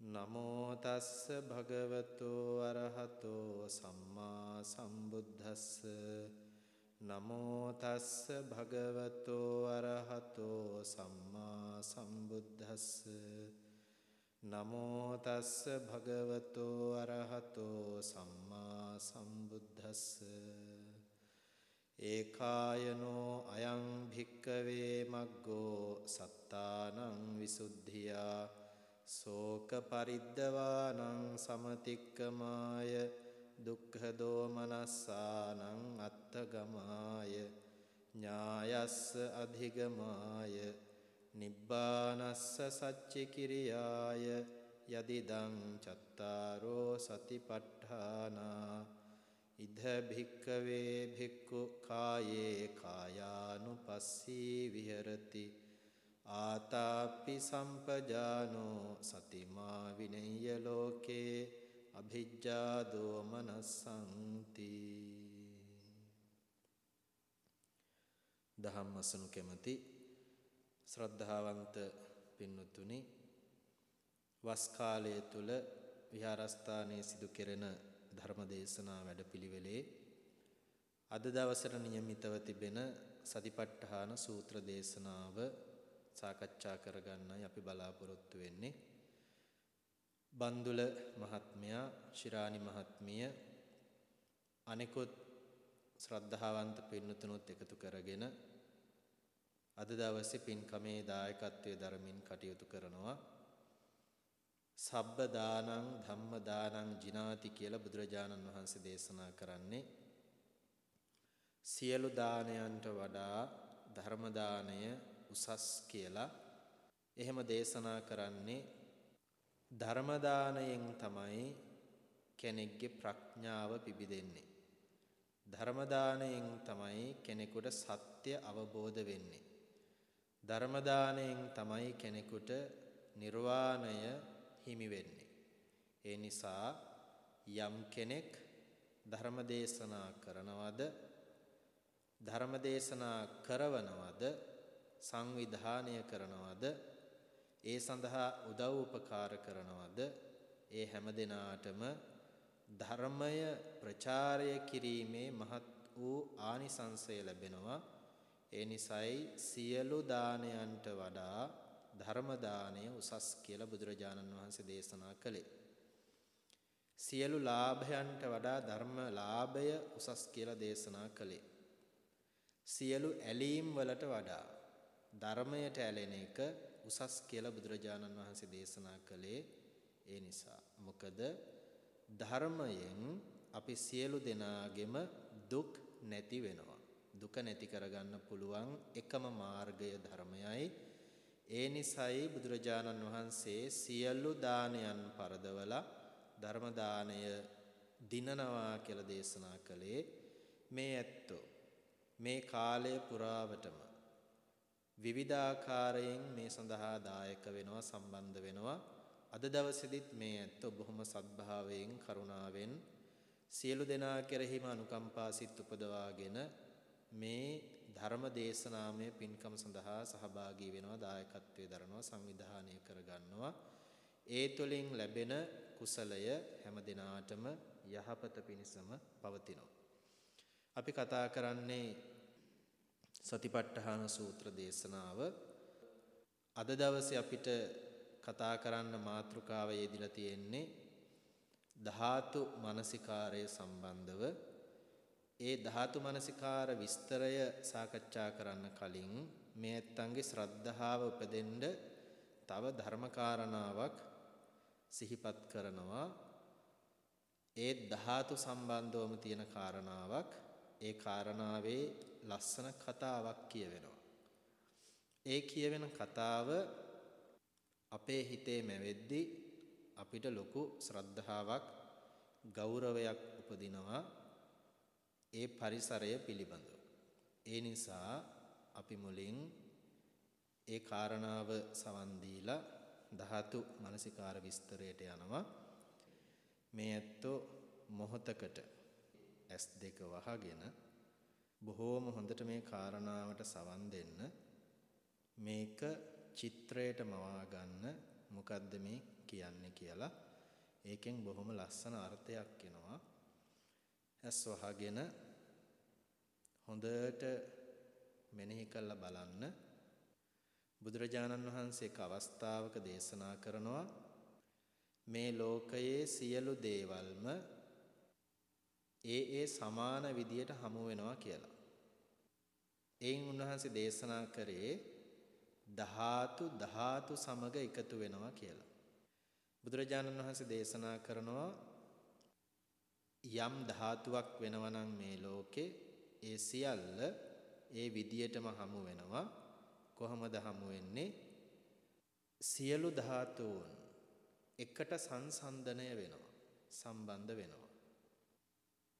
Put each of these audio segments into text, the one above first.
නමෝ තස්ස භගවතෝ අරහතෝ සම්මා සම්බුද්දස්ස. නමෝ තස්ස භගවතෝ අරහතෝ සම්මා සම්බුද්දස්ස. නමෝ තස්ස භගවතෝ අරහතෝ සම්මා සම්බුද්දස්ස. ඒකායනෝ අයං භික්කවේ මග්ගෝ සත්තානං විසුද්ධියා. සෝක පරිද්දවානං සමතික්කමාය දුක්ඛ දෝමනස්සානං අත්තගමාය ඥායස්ස අධිගමාය නිබ්බානස්ස සච්චි කිරියාය යදිදං චත්තාරෝ සතිපට්ඨානා. ඉද භික්කවේ භික්ඛු කායේ කායානුපස්සී විහෙරති. ආතාපි සම්පජානෝ සතිමා විනෙය්‍ය ලෝකේ අභිජ්ජා දෝමනසංති දහම් අසනු කැමති ශ්‍රද්ධාවන්ත පින්නතුනි වස් කාලය තුල විහාරස්ථානයේ සිදු කෙරෙන ධර්ම දේශනා වැඩපිළිවෙලේ අද දවසට નિયમિતව තිබෙන සතිපට්ඨාන සූත්‍ර දේශනාව සාකච්ඡා කරගන්නයි අපි බලාපොරොත්තු වෙන්නේ. බන්දුල මහත්මයා, ශිරානි මහත්මිය අනෙකුත් ශ්‍රද්ධාවන්ත පින්නතුණුත් එකතු කරගෙන අද දවසේ පින්කමේ දායකත්වයේ දරමින් කටයුතු කරනවා. සබ්බ දානං ධම්ම දානං ජිනාති කියලා බුදුරජාණන් වහන්සේ දේශනා කරන්නේ සියලු දානයන්ට වඩා ධර්ම දානය උසස් කියලා. එහෙම දේශනා කරන්නේ ධර්ම දානයෙන් තමයි කෙනෙක්ගේ ප්‍රඥාව පිබිදෙන්නේ. ධර්ම දානයෙන් තමයි කෙනෙකුට සත්‍ය අවබෝධ වෙන්නේ. ධර්ම දානයෙන් තමයි කෙනෙකුට නිර්වාණය හිමි වෙන්නේ. ඒ නිසා යම් කෙනෙක් ධර්ම දේශනා කරනවද ධර්ම දේශනා කරවනවද සංවිධානය කරනවද ඒ සඳහා උදව් උපකාර කරනවද ඒ හැම දිනාටම ධර්මය ප්‍රචාරය කිරීමේ මහත් වූ ආනිසංසය ලැබෙනවා ඒ නිසයි සියලු දානයන්ට වඩා ධර්ම දාණය උසස් කියලා බුදුරජාණන් වහන්සේ දේශනා කළේ. සියලු ලාභයන්ට වඩා ධර්ම ලාභය උසස් කියලා දේශනා කළේ. සියලු ඇලීම් වලට වඩා ධර්මයට ඇලෙන එක උසස් කියලා බුදුරජාණන් වහන්සේ දේශනා කළේ ඒ නිසා. මොකද ධර්මයෙන් අපි සියලු දෙනාගෙම දුක් නැති වෙනවා. දුක නැති කරගන්න පුළුවන් එකම මාර්ගය ධර්මයයි. ඒ නිසයි බුදුරජාණන් වහන්සේ සියලු දානයන් පරදවලා ධර්ම දානය දිනනවා කියලා දේශනා කළේ මේ ඇත්තෝ මේ කාලය පුරාවටම විවිධාකාරයෙන් මේ සඳහා දායක වෙනවා සම්බන්ධ වෙනවා. අද දවසේදීත් මේ ඇත්තෝ බොහොම සත්භාවයෙන් කරුණාවෙන් සියලු දෙනා කෙරෙහිම අනුකම්පා සිත් උපදවාගෙන මේ ධර්ම දේශනාමය පින්කම සඳහා සහභාගී වෙනවා දායකත්වයේ දරනවා සංවිධානය කරගන්නවා. ඒ තුළින් ලැබෙන කුසලය හැම දිනාටම යහපත පිණිසම පවතිනවා. අපි කතා කරන්නේ සතිපට්ඨාන සූත්‍ර දේශනාව. අද දවසේ අපිට කතා කරන්න මාතෘකාව යෙදিলা තියෙන්නේ ධාතු මනසිකාරය සම්බන්ධව. ඒ ධාතු මනසිකාර විස්තරය සාකච්ඡා කරන්න කලින් මේ ඇත්තන්ගේ ශ්‍රද්ධාව උපදෙන්න තව ධර්මකාරණාවක් සිහිපත් කරනවා. ඒ ධාතු සම්බන්ධවම තියෙන කාරණාවක්. ඒ කාරණාවේ ලස්සන කතාවක් කියවෙනවා ඒ කියවෙන කතාව අපේ හිතේ මැවෙද්දි අපිට ලොකු ශ්‍රද්ධාවක් ගෞරවයක් උපදිනවා ඒ පරිසරය පිළිබඳව. ඒ නිසා අපි මුලින් ඒ කාරණාව සවන් දීලා ධාතු මනසිකාර විස්තරයට යනවා. මේ ඇත්තෝ මොහතකට S2 වහගෙන බොහෝම හොඳට මේ කාරණාවට සවන් දෙන්න. මේක චිත්‍රයට මවා ගන්න මොකද්ද මේ කියන්නේ කියලා. ඒකෙන් බොහොම ලස්සන අර්ථයක් එනවා. ඇස් වහගෙන හොඳට මෙනෙහි කරලා බලන්න. බුදුරජාණන් වහන්සේ එක් අවස්ථාවක දේශනා කරනවා. මේ ලෝකයේ සියලු දේවල්ම ඒ ඒ සමාන විදියට හමු වෙනවා කියලා. එයින් උන්වහන්සේ දේශනා කරේ ධාතු ධාතු සමග එකතු වෙනවා කියලා. බුදුරජාණන් වහන්සේ දේශනා කරනවා යම් ධාතුවක් වෙනවා නම් මේ ලෝකේ ඒ සියල්ල ඒ විදියටම හමු වෙනවා කොහොමද හමු වෙන්නේ සියලු ධාතුන් එකට සංසන්දනය වෙනවා සම්බන්ධ වෙනවා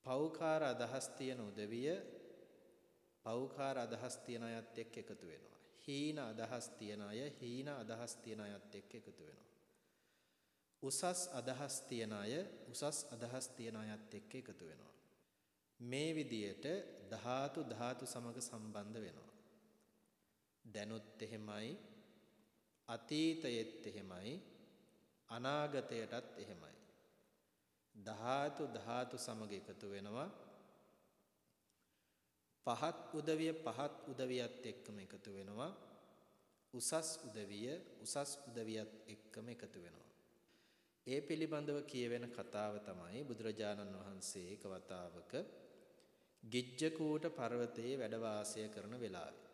පෞකාර අදහස් තියෙන උදවිය පෞකාර අදහස් තියන අයත් එක්ක එකතු වෙනවා හීන අදහස් තියන අය හීන අදහස් තියන අයත් එක්ක එකතු වෙනවා උසස් අදහස් තියන අය උසස් අදහස් තියන අයත් එක්ක එකතු වෙනවා. මේ විදියට ධාතු ධාතු සමග සම්බන්ධ වෙනවා. දැනුත් එහෙමයි අතීතයෙත් එහෙමයි අනාගතයටත් එහෙමයි. ධාතු ධාතු සමග එකතු වෙනවා. පහත් උදවිය පහත් උදවියත් එක්කම එකතු වෙනවා. උසස් උදවිය උසස් උදවියත් එක්කම එකතු වෙනවා. ඒ පිළිබඳව කියවෙන කතාව තමයි බුදුරජාණන් වහන්සේ එක වතාවක ගිජ්ජකූට පර්වතයේ වැඩ වාසය කරන වෙලාවේ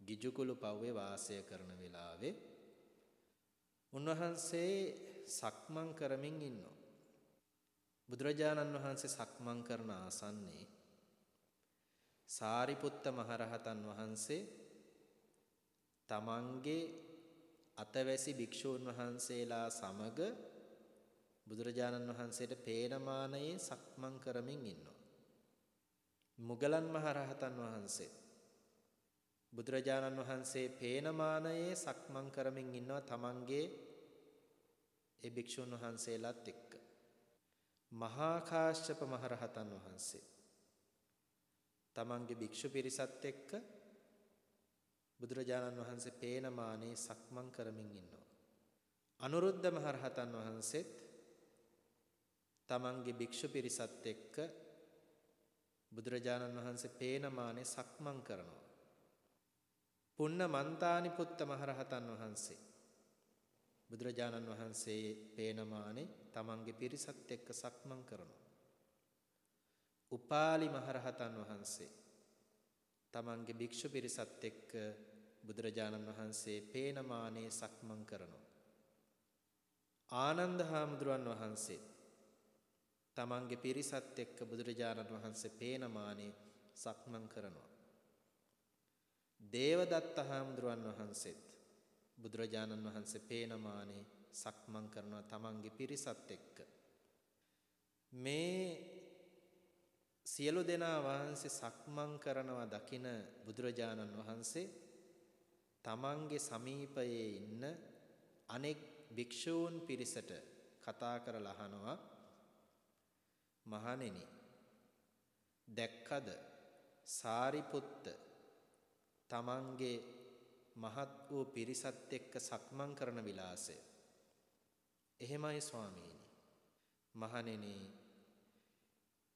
ගිජුකුළු පව්වේ වාසය කරන වෙලාවේ උන්වහන්සේ සක්මන් කරමින් ඉන්නවා බුදුරජාණන් වහන්සේ සක්මන් කරන ආසන්නයේ සාරිපුත්ත මහරහතන් වහන්සේ තමන්ගේ අතවැසි භික්ෂූන් වහන්සේලා සමග බුදුරජාණන් වහන්සේට පේනමානයේ සක්මන් කරමින් ඉන්නවා. මුගලන් මහරහතන් වහන්සේ බුදුරජාණන් වහන්සේ පේනමානයේ සක්මන් කරමින් ඉන්නවා තමන්ගේ ඒ භික්ෂුන් වහන්සේලාත් එක්ක. මහා කාශ්‍යප මහරහතන් වහන්සේ තමන්ගේ භික්ෂු පිරිසත් එක්ක බුදුරජාණන් වහන්සේ පේනමානේ සක්මන් කරමින් ඉන්නවා. අනුරුද්ධ මහරහතන් වහන්සේත් තමන්ගේ භික්ෂු පිරිසත් එක්ක බුදුරජාණන් වහන්සේ පේනමානේ සක්මන් කරනවා. පුන්න මන්තානි පුත්ත මහරහතන් වහන්සේ බුදුරජාණන් වහන්සේ පේනමානේ තමන්ගේ පිරිසත් එක්ක සක්මන් කරනවා. උපාලි මහරහතන් වහන්සේ තමන්ගේ භික්ෂු පිරිසත් එක්ක බුදුරජාණන් වහන්සේ පේනමානේ සක්මන් කරනවා. ආනන්ද හාමුදුරුවන් වහන්සේ තමන්ගේ පිරිසත් එක්ක බුදුරජාණන් වහන්සේ පේනමානේ සක්මන් කරනවා. දේවදත්ත හාමුදුරුවන් වහන්සේත් බුදුරජාණන් වහන්සේ පේනමානේ සක්මන් කරනවා තමන්ගේ පිරිසත් එක්ක. මේ සියලු දෙනා වහන්සේ සක්මන් කරනවා දකින බුදුරජාණන් වහන්සේ තමන්ගේ සමීපයේ ඉන්න අනෙක් භික්ෂූන් පිරිසට කතා කරලා අහනවා මහණෙනි දැක්කද සාරිපුත්ත තමන්ගේ මහත් වූ පිරිසත් එක්ක සක්මන් කරන විලාසය එහෙමයි ස්වාමීනි මහණෙනි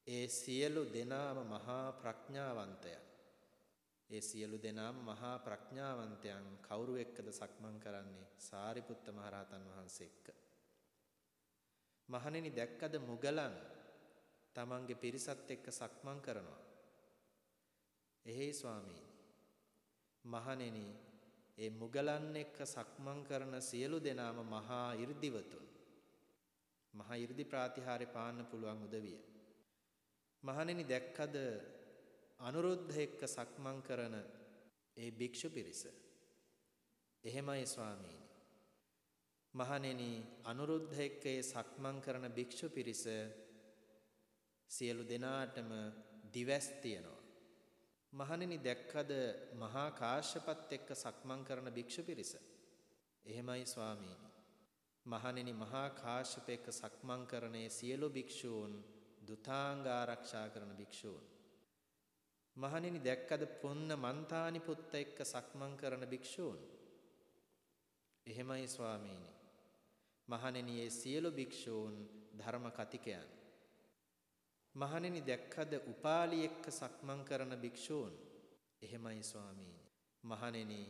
ඒ සියලු දෙනාම මහා ප්‍රඥාවන්තයන් ඒ සියලු දෙනාම මහා ප්‍රඥාවන්තයන් කවුරු එක්කද සක්මන් කරන්නේ සාරිපුත්ත මහරහතන් වහන්සේ එක්ක මහණෙනි දැක්කද මුගලන් තමන්ගේ පිරිසත් එක්ක සක්මන් කරනවා. එහෙයි ස්වාමීනි. මහණෙනි, ඒ මුගලන් එක්ක සක්මන් කරන සියලු දෙනාම මහා 이르දිවතුන්. මහා 이르දි ප්‍රාතිහාරේ පාන්න පුළුවන් උදවිය. මහණෙනි දැක්කද අනුරුද්ධ එක්ක සක්මන් කරන ඒ භික්ෂු පිරිස. එහෙමයි ස්වාමීනි. මහණෙනි අනුරුද්ධ එක්ක ඒ සක්මන් කරන භික්ෂු පිරිස සියලු දෙනාටම දිවස් තියනවා. මහණෙනි දැක්කද මහා කාශ්‍යපත් එක්ක සක්මන් කරන භික්ෂු පිරිස? එහෙමයි ස්වාමීනි. මහණෙනි මහා කාශ්‍යප එක්ක සක්මන් කරනේ සියලු භික්ෂූන් දුතාංග ආරක්ෂා කරන භික්ෂූන්. මහණෙනි දැක්කද පුන්න මන්තානි පුත්ත එක්ක සක්මන් කරන භික්ෂූන්? එහෙමයි ස්වාමීනි. මහණෙනි ඒ සියලු භික්ෂූන් ධර්ම කතිකයන්. මහණෙනි දැක්කද උපාලි එක්ක සක්මන් කරන භික්ෂූන්? එහෙමයි ස්වාමීනි. මහණෙනි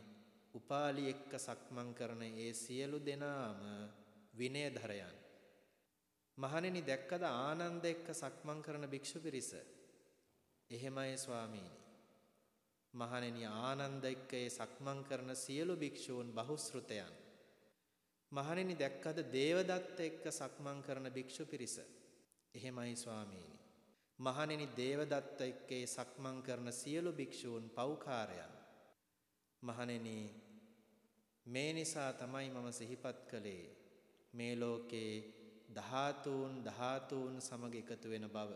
උපාලි එක්ක සක්මන් කරන ඒ සියලු දෙනාම විනයධරයන්. මහණෙනි දැක්කද ආනන්ද එක්ක සක්මන් කරන භික්ෂු පිරිස? එහෙමයි ස්වාමීනි. මහණෙනි ආනන්ද එක්ක ඒ සක්මන් කරන සියලු භික්ෂූන් බහුශෘතයන්. මහණෙනි දැක්කද දේවදත්ත එක්ක සක්මන් කරන භික්ෂු පිරිස? එහෙමයි ස්වාමීනි. මහණෙනි දේවදත්ත එක්කේ සක්මන් කරන සියලු භික්ෂූන් පෞකාරයන්. මහණෙනි මේ නිසා තමයි මම සිහිපත් කළේ මේ ලෝකේ ධාතුන් ධාතුන් සමග එකතු වෙන බව.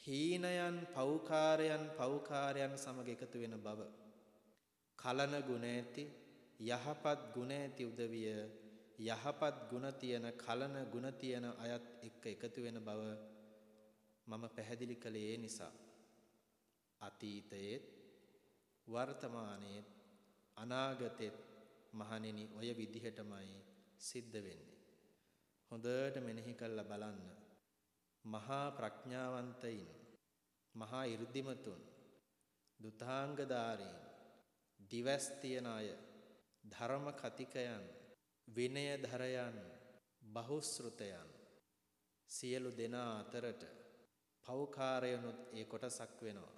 හීනයන් පෞකාරයන් පෞකාරයන් සමග එකතු වෙන බව. කලන ගුණ ඇති යහපත් ගුණ ඇති උදවිය යහපත් ගුණ තියෙන කලන ගුණ තියෙන අයත් එක්ක එකතු වෙන බව මම පැහැදිලි කළේ ඒ නිසා. අතීතයේත් වර්තමානයේත් අනාගතෙත් මහණෙනි ඔය විදිහටමයි සිද්ධ වෙන්නේ. හොඳට මෙනෙහි කරලා බලන්න. මහා ප්‍රඥාවන්තයින් මහා 이르දිමතුන් දුතාංගධාරීන් දිවස් තියන අය ධර්ම කතිකයන් විනයධරයන් බහුශෘතයන් සියලු දෙනා අතරට පෞකාරයනුත් ඒ කොටසක් වෙනවා.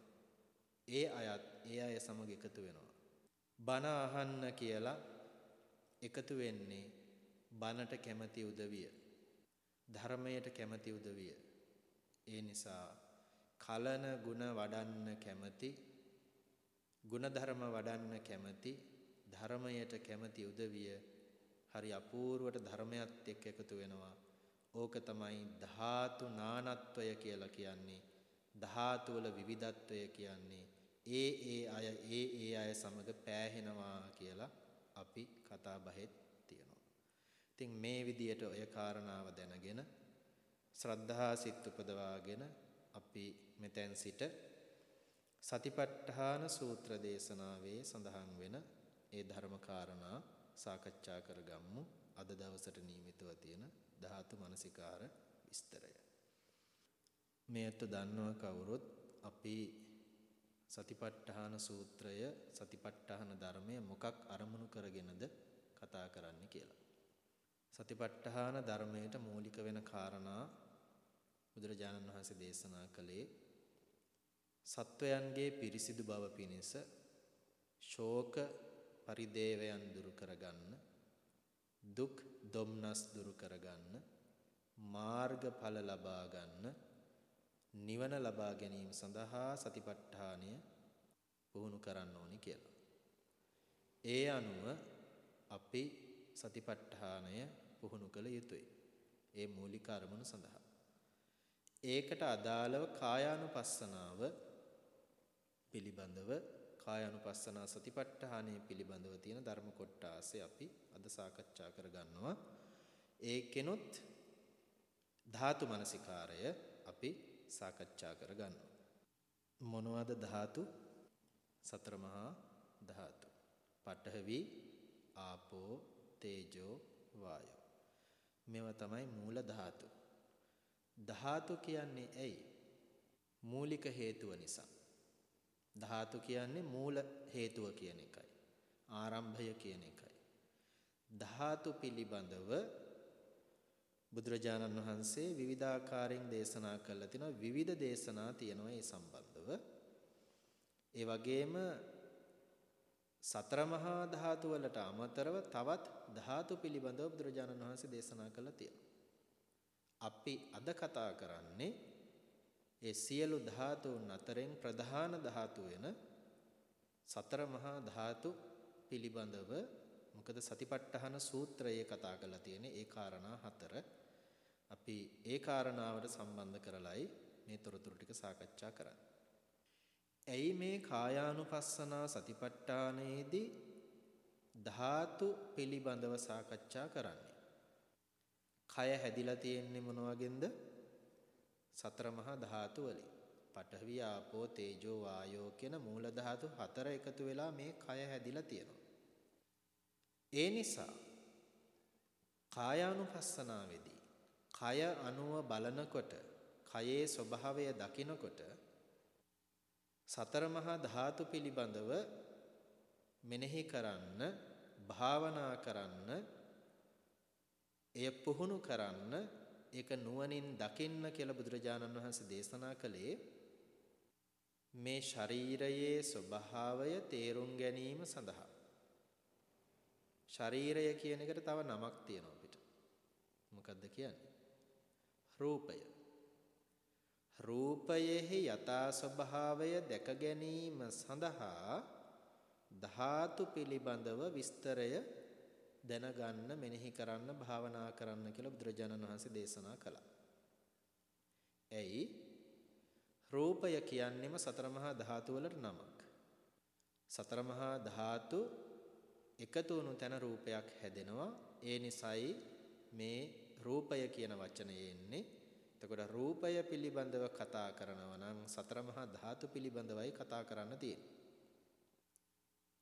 ඒ අයත් ඒ අය සමග එකතු වෙනවා. බණ අහන්න කියලා එකතු වෙන්නේ බණට කැමති උදවිය. ධර්මයට කැමති උදවිය. ඒ නිසා කලන ಗುಣ වඩන්න කැමති ಗುಣධර්ම වඩන්න කැමති ධර්මයට කැමති උදවිය හරි අපූර්වට ධර්මයත් එක්ක එකතු වෙනවා ඕක තමයි ධාතු නානත්වය කියලා කියන්නේ. ධාතු වල විවිධත්වය කියන්නේ ඒ ඒ අය ඒ ඒ අය සමග පෑහෙනවා කියලා අපි කතා බහෙත් තියෙනවා. ඉතින් මේ විදියට ඔය කාරණාව දැනගෙන ශ්‍රද්ධා සිත් උපදවාගෙන අපි මෙතෙන් සිට සතිපට්ඨාන සූත්‍ර දේශනාවේ සඳහන් වෙන ඒ ධර්ම කාරණා සාකච්ඡා කරගම්මු. අද දවසට නියමිතව තියෙන ධාතු මනසිකාර විස්තරය. මේත් දන්නව කවුරුත් අපි සතිපට්ඨාන සූත්‍රය සතිපට්ඨාන ධර්මය මොකක් අරමුණු කරගෙනද කතා කරන්නේ කියලා. සතිපට්ඨාන ධර්මයට මූලික වෙන කාරණා බුදුරජාණන් වහන්සේ දේශනා කළේ සත්වයන්ගේ පිරිසිදු බව පිණිස ශෝක පරිදේවයන් දුරු කරගන්න දුක් දුම්නස් දුරු කරගන්න මාර්ගඵල ලබා ගන්න නිවන ලබා ගැනීම සඳහා සතිපට්ඨානය පුහුණු කරන්න ඕනි කියලා. ඒ අනුව අපි සතිපට්ඨානය පුහුණු කළ යුතුයි. ඒ මූලික අරමුණු සඳහා. ඒකට අදාළව කායානුපස්සනාව පිළිබඳව කායානුපස්සනා සතිපට්ඨානය පිළිබඳව තියෙන ධර්ම කොටාසේ අපි අද සාකච්ඡා කරගන්නවා. ඒකෙනුත් ධාතු මනසිකාරය අපි සාකච්ඡා කරගන්නවා. මොනවද ධාතු? සතර මහා ධාතු. පඨවි, ආපෝ, තේජෝ, වායෝ. මේවා තමයි මූල ධාතු. ධාතු කියන්නේ ඇයි? මූලික හේතුව නිසා. ධාතු කියන්නේ මූල හේතුව කියන එකයි. ආරම්භය කියන එකයි. ධාතු පිළිබඳව බුදුරජාණන් වහන්සේ විවිධාකාරයෙන් දේශනා කළා තිනවා විවිධ දේශනා තියෙනවා ඒ සම්බන්ධව. ඒ වගේම සතර මහා ධාතු වලට අමතරව තවත් ධාතු පිළිබඳව බුදුරජාණන් වහන්සේ දේශනා කළා තියෙනවා. අපි අද කතා කරන්නේ ඒ සියලු ධාතුන් අතරින් ප්‍රධාන ධාතු වෙන සතර මහා ධාතු පිළිබඳව මොකද සතිපට්ඨාන සූත්‍රයේ කතා කරලා තියෙන්නේ ඒ කාරණා හතර. අපි ඒ කාරණාවට සම්බන්ධ කරලයි මේ තොරතුරු ටික සාකච්ඡා කරන්නේ. ඇයි මේ කායානුපස්සනා සතිපට්ඨානයේදී ධාතු පිළිබඳව සාකච්ඡා කරන්නේ? කය හැදිලා තියෙන්නේ මොන වගේන්ද? සතර මහා ධාතු වලින්. පඨවි ආපෝ තේජෝ වායෝ කියන මූල ධාතු හතර එකතු වෙලා මේ කය හැදිලා තියෙනවා. ඒ නිසා කායානුපස්සනාවේදී කය අනුව බලනකොට කයේ ස්වභාවය දකිනකොට සතර මහා ධාතු පිළිබඳව මෙනෙහි කරන්න භාවනා කරන්න එය පුහුණු කරන්න ඒක නුවණින් දකින්න කියලා බුදුරජාණන් වහන්සේ දේශනා කළේ මේ ශරීරයේ ස්වභාවය තේරුම් ගැනීම සඳහා ශරීරය කියන එකට තව නමක් තියෙනවා අපිට. මොකද්ද කියන්නේ? රූපය. රූපයෙහි යථා ස්වභාවය දැක ගැනීම සඳහා ධාතු පිළිබඳව විස්තරය දැනගන්න මෙනෙහි කරන්න භාවනා කරන්න කියලා බුදුරජාණන් වහන්සේ දේශනා කළා. ඇයි? රූපය කියන්නේම සතර මහා ධාතු වලට නමක්. සතර මහා ධාතු එකතු වුණු තැන රූපයක් හැදෙනවා. ඒ නිසායි මේ රූපය කියන වචනේ එන්නේ. එතකොට රූපය පිළිබඳව කතා කරනවා නම් සතර මහා ධාතු පිළිබඳවයි කතා කරන්න තියෙන්නේ.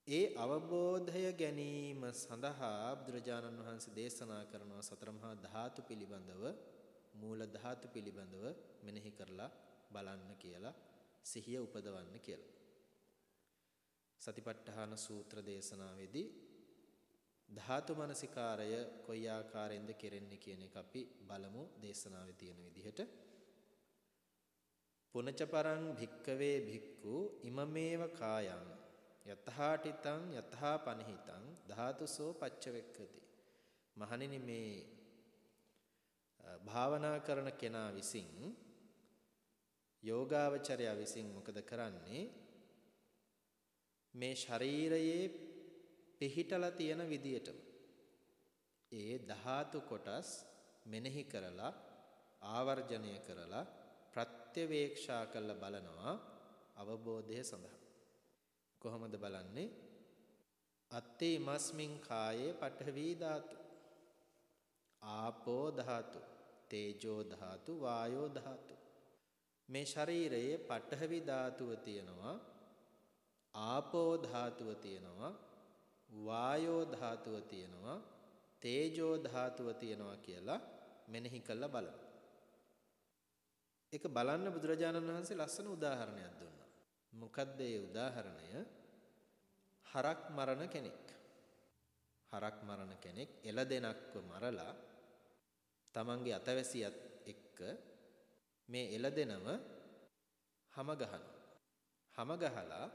ඒ අවබෝධය ගැනීම සඳහා බුදුරජාණන් වහන්සේ දේශනා කරනවා සතර මහා ධාතු පිළිබඳව මූල ධාතු පිළිබඳව මෙනෙහි කරලා බලන්න කියලා සිහිය උපදවන්න කියලා. සතිපට්ඨාන සූත්‍ර දේශනාවේදී ධාතු මනසිකාරය කොයි ආකාරයෙන්ද කෙරෙන්නේ කියන එක අපි බලමු දේශනාවේ තියෙන විදිහට. පුනච පරං භික්කවේ භික්ඛු ඉමමේව කායං යතහාටිතං යතහා පනිහිතං ධාතුසෝ පච්චවෙක්කති. මහණෙනි මේ භාවනා කරන කෙනා විසින් යෝගාවචරය විසින් මොකද කරන්නේ? මේ ශරීරයේ පිහිටලා තියෙන විදියටම. ඒ ධාතු කොටස් මෙනෙහි කරලා ආවර්ජනය කරලා ප්‍රත්‍යවේක්ෂා කරලා බලනවා අවබෝධය සඳහා. කොහොමද බලන්නේ අත්තේ මස්මින් කායේ පඨවි ධාතු ආපෝ ධාතු තේජෝ ධාතු වායෝ ධාතු මේ ශරීරයේ පඨවි ධාතුව තියෙනවා ආපෝ ධාතුව තියෙනවා වායෝ ධාතුව තියෙනවා තේජෝ ධාතුව තියෙනවා කියලා මෙනෙහි කළා බලන්න. ඒක බලන්න බුදුරජාණන් වහන්සේ ලස්සන උදාහරණයක් දුන්නා. මොකද්ද ඒ උදාහරණය? හරක් මරණ කෙනෙක්. හරක් මරණ කෙනෙක් එළදෙනක්ව මරලා තමන්ගේ අතවැසියත් එක්ක මේ එළදෙනව හැම ගහනවා. හැම ගහලා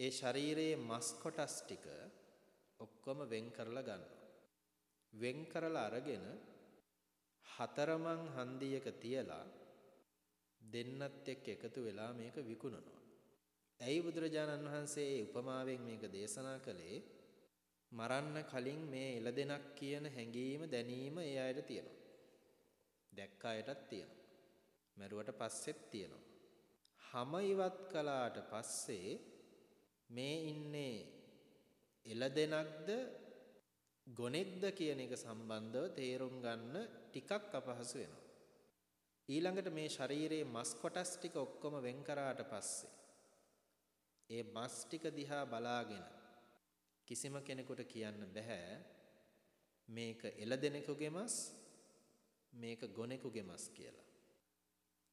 ඒ ශරීරයේ මස් කොටස් ටික ඔක්කොම වෙන් කරලා ගන්නවා. වෙන් කරලා අරගෙන හතරමං හන්දියක තියලා දෙන්නත් එක්ක එකතු වෙලා මේක විකුණනවා. ඇයි බුදුරජාණන් වහන්සේ මේ උපමාවෙන් මේක දේශනා කළේ? මරන්න කලින් මේ එළදෙනක් කියන හැඟීම දැනීම ඒ අයට තියෙනවා. දැක්ක අයටත් තියෙනවා. මරුවට පස්සෙත් තියෙනවා. හැම ඉවත් කළාට පස්සේ මේ ඉන්නේ එළදෙනක්ද ගොනෙක්ද කියන එක සම්බන්ධව තේරුම් ගන්න ටිකක් අපහසු වෙනවා. ඊළඟට මේ ශරීරයේ මස් කොටස් ටික ඔක්කොම වෙන් කරාට පස්සේ ඒ මස් ටික දිහා බලාගෙන කිසිම කෙනෙකුට කියන්න බෑ මේක එළදෙනෙකුගේ මස් මේක ගොනෙකුගේ මස් කියලා.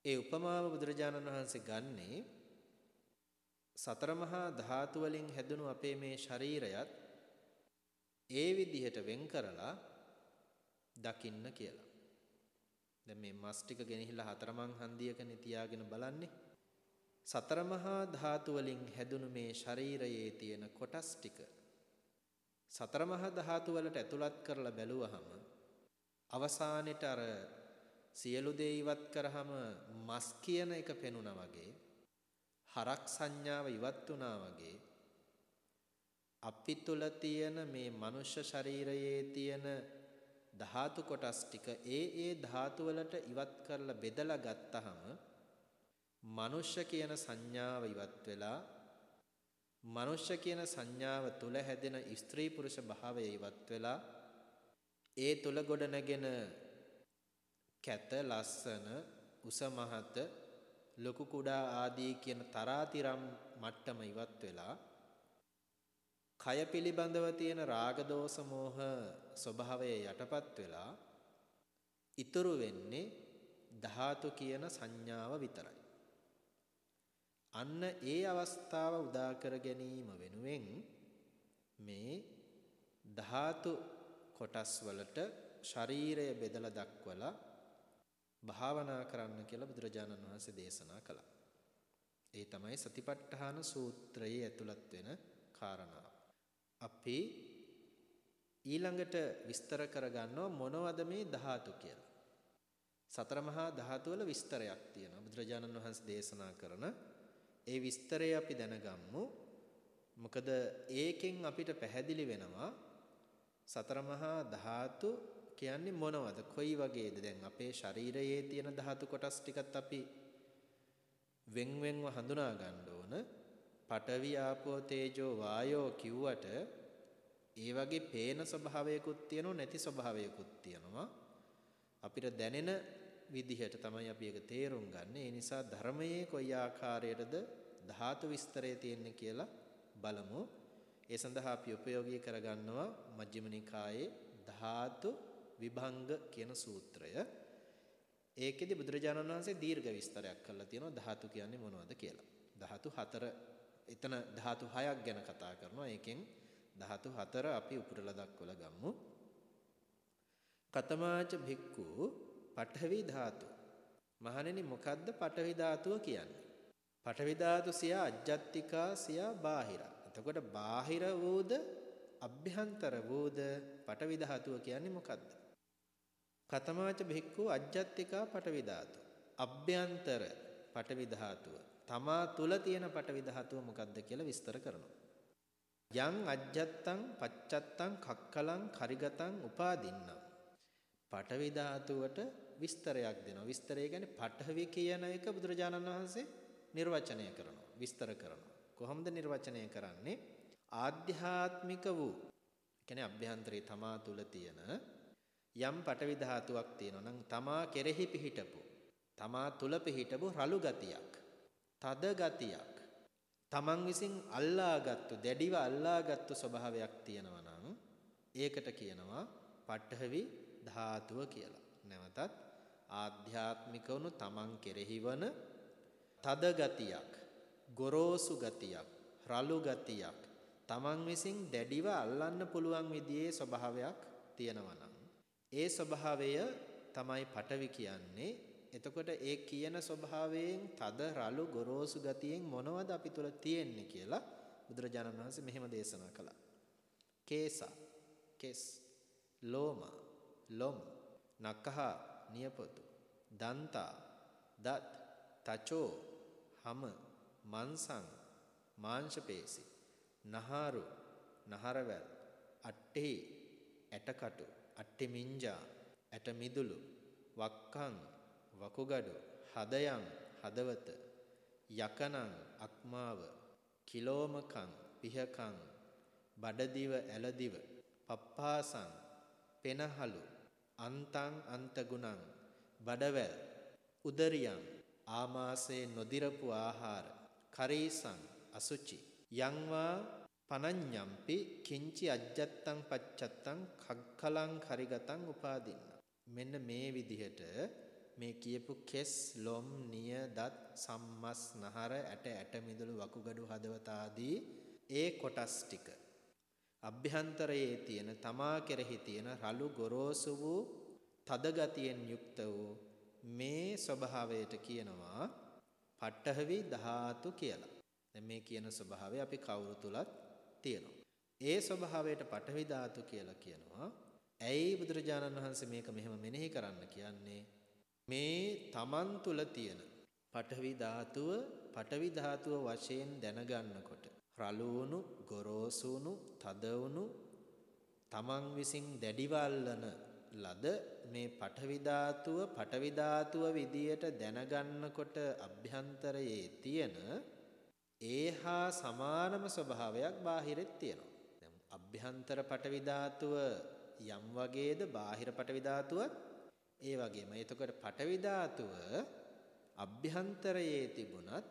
ඒ උපමාව බුදුරජාණන් වහන්සේ ගන්නේ සතර මහා ධාතු වලින් හැදුණු අපේ මේ ශරීරයත් ඒ විදිහට වෙන් කරලා දකින්න කියලා. දැන් මේ මස් ටික ගෙනහිලා හතරමං හන්දියකනේ තියාගෙන බලන්නේ. සතර මහා ධාතු වලින් හැදුණු මේ ශරීරයේ තියෙන කොටස් ටික සතර මහා ධාතු වලට ඇතුළත් කරලා බැලුවහම අවසානෙට අර සියලු දේ ඉවත් කරාම මස් කියන එක පෙනුණා වගේ හරක් සංඥාව ඉවත් වුණා වගේ අපි තුල තියෙන මේ මනුෂ්‍ය ශරීරයේ තියෙන ධාතු කොටස් ටික ඒ ඒ ධාතු වලට ඉවත් කරලා බෙදලා ගත්තහම මනුෂ්‍ය කියන සංඥාව ඉවත් වෙලා මනුෂ්‍ය කියන සංඥාව තුල හැදෙන ස්ත්‍රී පුරුෂ භාවය ඉවත් වෙලා ඒ තුල ගොඩ නැගෙන කැත ලස්සන උස මහත ලොකු කුඩා ආදී කියන තරාතිරම් මට්ටම ඉවත් වෙලා කය පිළිබඳව තියෙන රාග දෝෂ මෝහ ස්වභාවය යටපත් වෙලා ඉතුරු වෙන්නේ ධාතු කියන සංඥාව විතරයි. අන්න ඒ අවස්ථාව උදා කර ගැනීම වෙනුවෙන් මේ ධාතු කොටස් වලට ශරීරය බෙදලා දක්වලා භාවනා කරන්න කියලා බුදුරජාණන් වහන්සේ දේශනා කළා. ඒ තමයි සතිපට්ඨාන සූත්‍රයේ ඇතුළත් වෙන කාරණාව. අපි ඊළඟට විස්තර කරගන්නවා මොනවද මේ ධාතු කියලා. සතර මහා ධාතු වල විස්තරයක් තියෙනවා. බුදුරජාණන් වහන්සේ දේශනා කරන ඒ විස්තරය අපි දැනගම්මු. මොකද ඒකෙන් අපිට පැහැදිලි වෙනවා සතර මහා ධාතු කියන්නේ මොනවද? කොයි වගේද? දැන් අපේ ශරීරයේ තියෙන ධාතු කොටස් ටිකත් අපි වෙන් වෙන්ව හඳුනා ගන්න ඕන. පඨවි ආපෝ තේජෝ වායෝ කිව්වට ඒ වගේ පේන ස්වභාවයකුත් තියෙනවා නැති ස්වභාවයකුත් තියෙනවා. අපිට දැනෙන විදිහට තමයි අපි ඒක තේරුම් ගන්න. ඒ නිසා ධර්මයේ කොයි ආකාරයටද ධාතු විස්තරය තියෙන්නේ කියලා බලමු. ඒ සඳහා අපි උපයෝගී කරගන්නවා මජ්ක්‍ධිම නිකායේ ධාතු විභංග කියන සූත්‍රය. ඒකෙදි බුදුරජාණන් වහන්සේ දීර්ඝ විස්තරයක් කරලා තියෙනවා ධාතු කියන්නේ මොනවද කියලා. ධාතු හතර එතන ධාතු හයක් ගැන කතා කරනවා. ඒකෙන් ධාතු හතර අපි උපුරලා දක්වලා ගමු. කතමාච භික්ඛු පඨවි ධාතු. මහණෙනි මොකද්ද පඨවි ධාතුව කියන්නේ? පඨවි ධාතු සියා අජ්ජත්තිකා සියා බාහිරා. එතකොට බාහිර වූද අභ්‍යන්තර වූද පඨවි ධාතුව කියන්නේ මොකද්ද? කතමාච භික්ඛු අජ්ජත්තිකා පඨවි ධාතු. අභ්‍යන්තර පඨවි ධාතුව. තමා තුල තියෙන පඨවි ධාතුව මොකද්ද කියලා විස්තර කරනවා. යං අජ්ජත්තං පච්චත්තං කක්කලං කරිගතං උපාදින්නම්. පඨවි ධාතුවට විස්තරයක් දෙනවා. විස්තරය කියන්නේ පඨවි කියන එක බුදුරජාණන් වහන්සේ නිර්වචනය කරනවා. විස්තර කරනවා. කොහොමද නිර්වචනය කරන්නේ? ආධ්‍යාත්මික වූ කියන්නේ අභ්‍යන්තරේ තමා තුල තියෙන යම් පටවි ධාතුවක් තියෙනවා නම් තමා කෙරෙහි පිහිටපු තමා තුල පිහිටපු රළු ගතියක් තද ගතියක් තමන් විසින් අල්ලාගත්තු දැඩිව අල්ලාගත්තු ස්වභාවයක් තියෙනවා නම් ඒකට කියනවා පඨවි ධාතුව කියලා. නැවතත් ආධ්‍යාත්මික වුණු තමන් කෙරෙහි වන තද ගතියක්, ගොරෝසු ගතියක්, රළු ගතියක් තමන් විසින් දැඩිව අල්ලන්න පුළුවන් විදිහේ ස්වභාවයක් තියෙනවා නම් ඒ ස්වභාවය තමයි පටවි කියන්නේ. එතකොට ඒ කියන ස්වභාවයෙන් තද රළු ගොරෝසු ගතියෙන් මොනවද අපි තුල තියෙන්නේ කියලා බුදුරජාණන් වහන්සේ මෙහෙම දේශනා කළා. කේසා කෙස් ලෝම ලොම් නකහ නියපොතු දන්තා දත් තචෝ හම මන්සං මාංශපේසි නහාරු නහරවැල් අට්ටේ ඇටකටු අට්ටි මිංජා ඇට මිදුළු වක්කං වකුගඩු හදයන් හදවත යකනං අක්මාව කිලෝමකං පිහකං බඩදිව ඇලදිව පප්පාසං පෙනහලු අන්තං අන්තගුණං බඩවැල් උදරියං ආමාසේ නොදිරපු ආහාර කරීසං අසුචි යංවා පනඤ්ඤම්පි කිංචි අජ්ජත්තං පච්චත්තං කග්කලං කරිගතං උපාදින්න. මෙන්න මේ විදිහට මේ කියපු කෙස් ලොම් නිය දත් සම්මස් නහර ඇට ඇට මිදුළු වකුගඩු හදවත ආදී ඒ කොටස් ටික අභ්‍යන්තරයේ තියෙන තමා කෙරෙහි තියෙන රළු ගොරෝසු වූ තද ගතියෙන් යුක්ත වූ මේ ස්වභාවයට කියනවා පඨවි ධාතු කියලා. දැන් මේ කියන ස්වභාවය අපි කවුරු තුලත් තියෙනවා. ඒ ස්වභාවයට පඨවි ධාතු කියලා කියනවා. ඇයි බුදුරජාණන් වහන්සේ මේක මෙහෙම මෙනෙහි කරන්න කියන්නේ? මේ තමන් තුල තියෙන පඨවි ධාතුව පඨවි ධාතුව වශයෙන් දැනගන්නකොට රළුණු ගොරෝසුණු තදවුණු තමන් විසින් දැඩිවල්ලන ලද මේ පඨවි ධාතුව පඨවි ධාතුව විදියට දැනගන්නකොට අභ්‍යන්තරයේ තියෙන ඒහා සමානම ස්වභාවයක් බාහිරෙත් තියෙනවා. දැන් අභ්‍යන්තර පඨවි ධාතුව යම් වගේද බාහිර පඨවි ධාතුවත් ඒ වගේම. එතකොට පඨවි ධාතුව අභ්‍යන්තරයේ තිබුණත්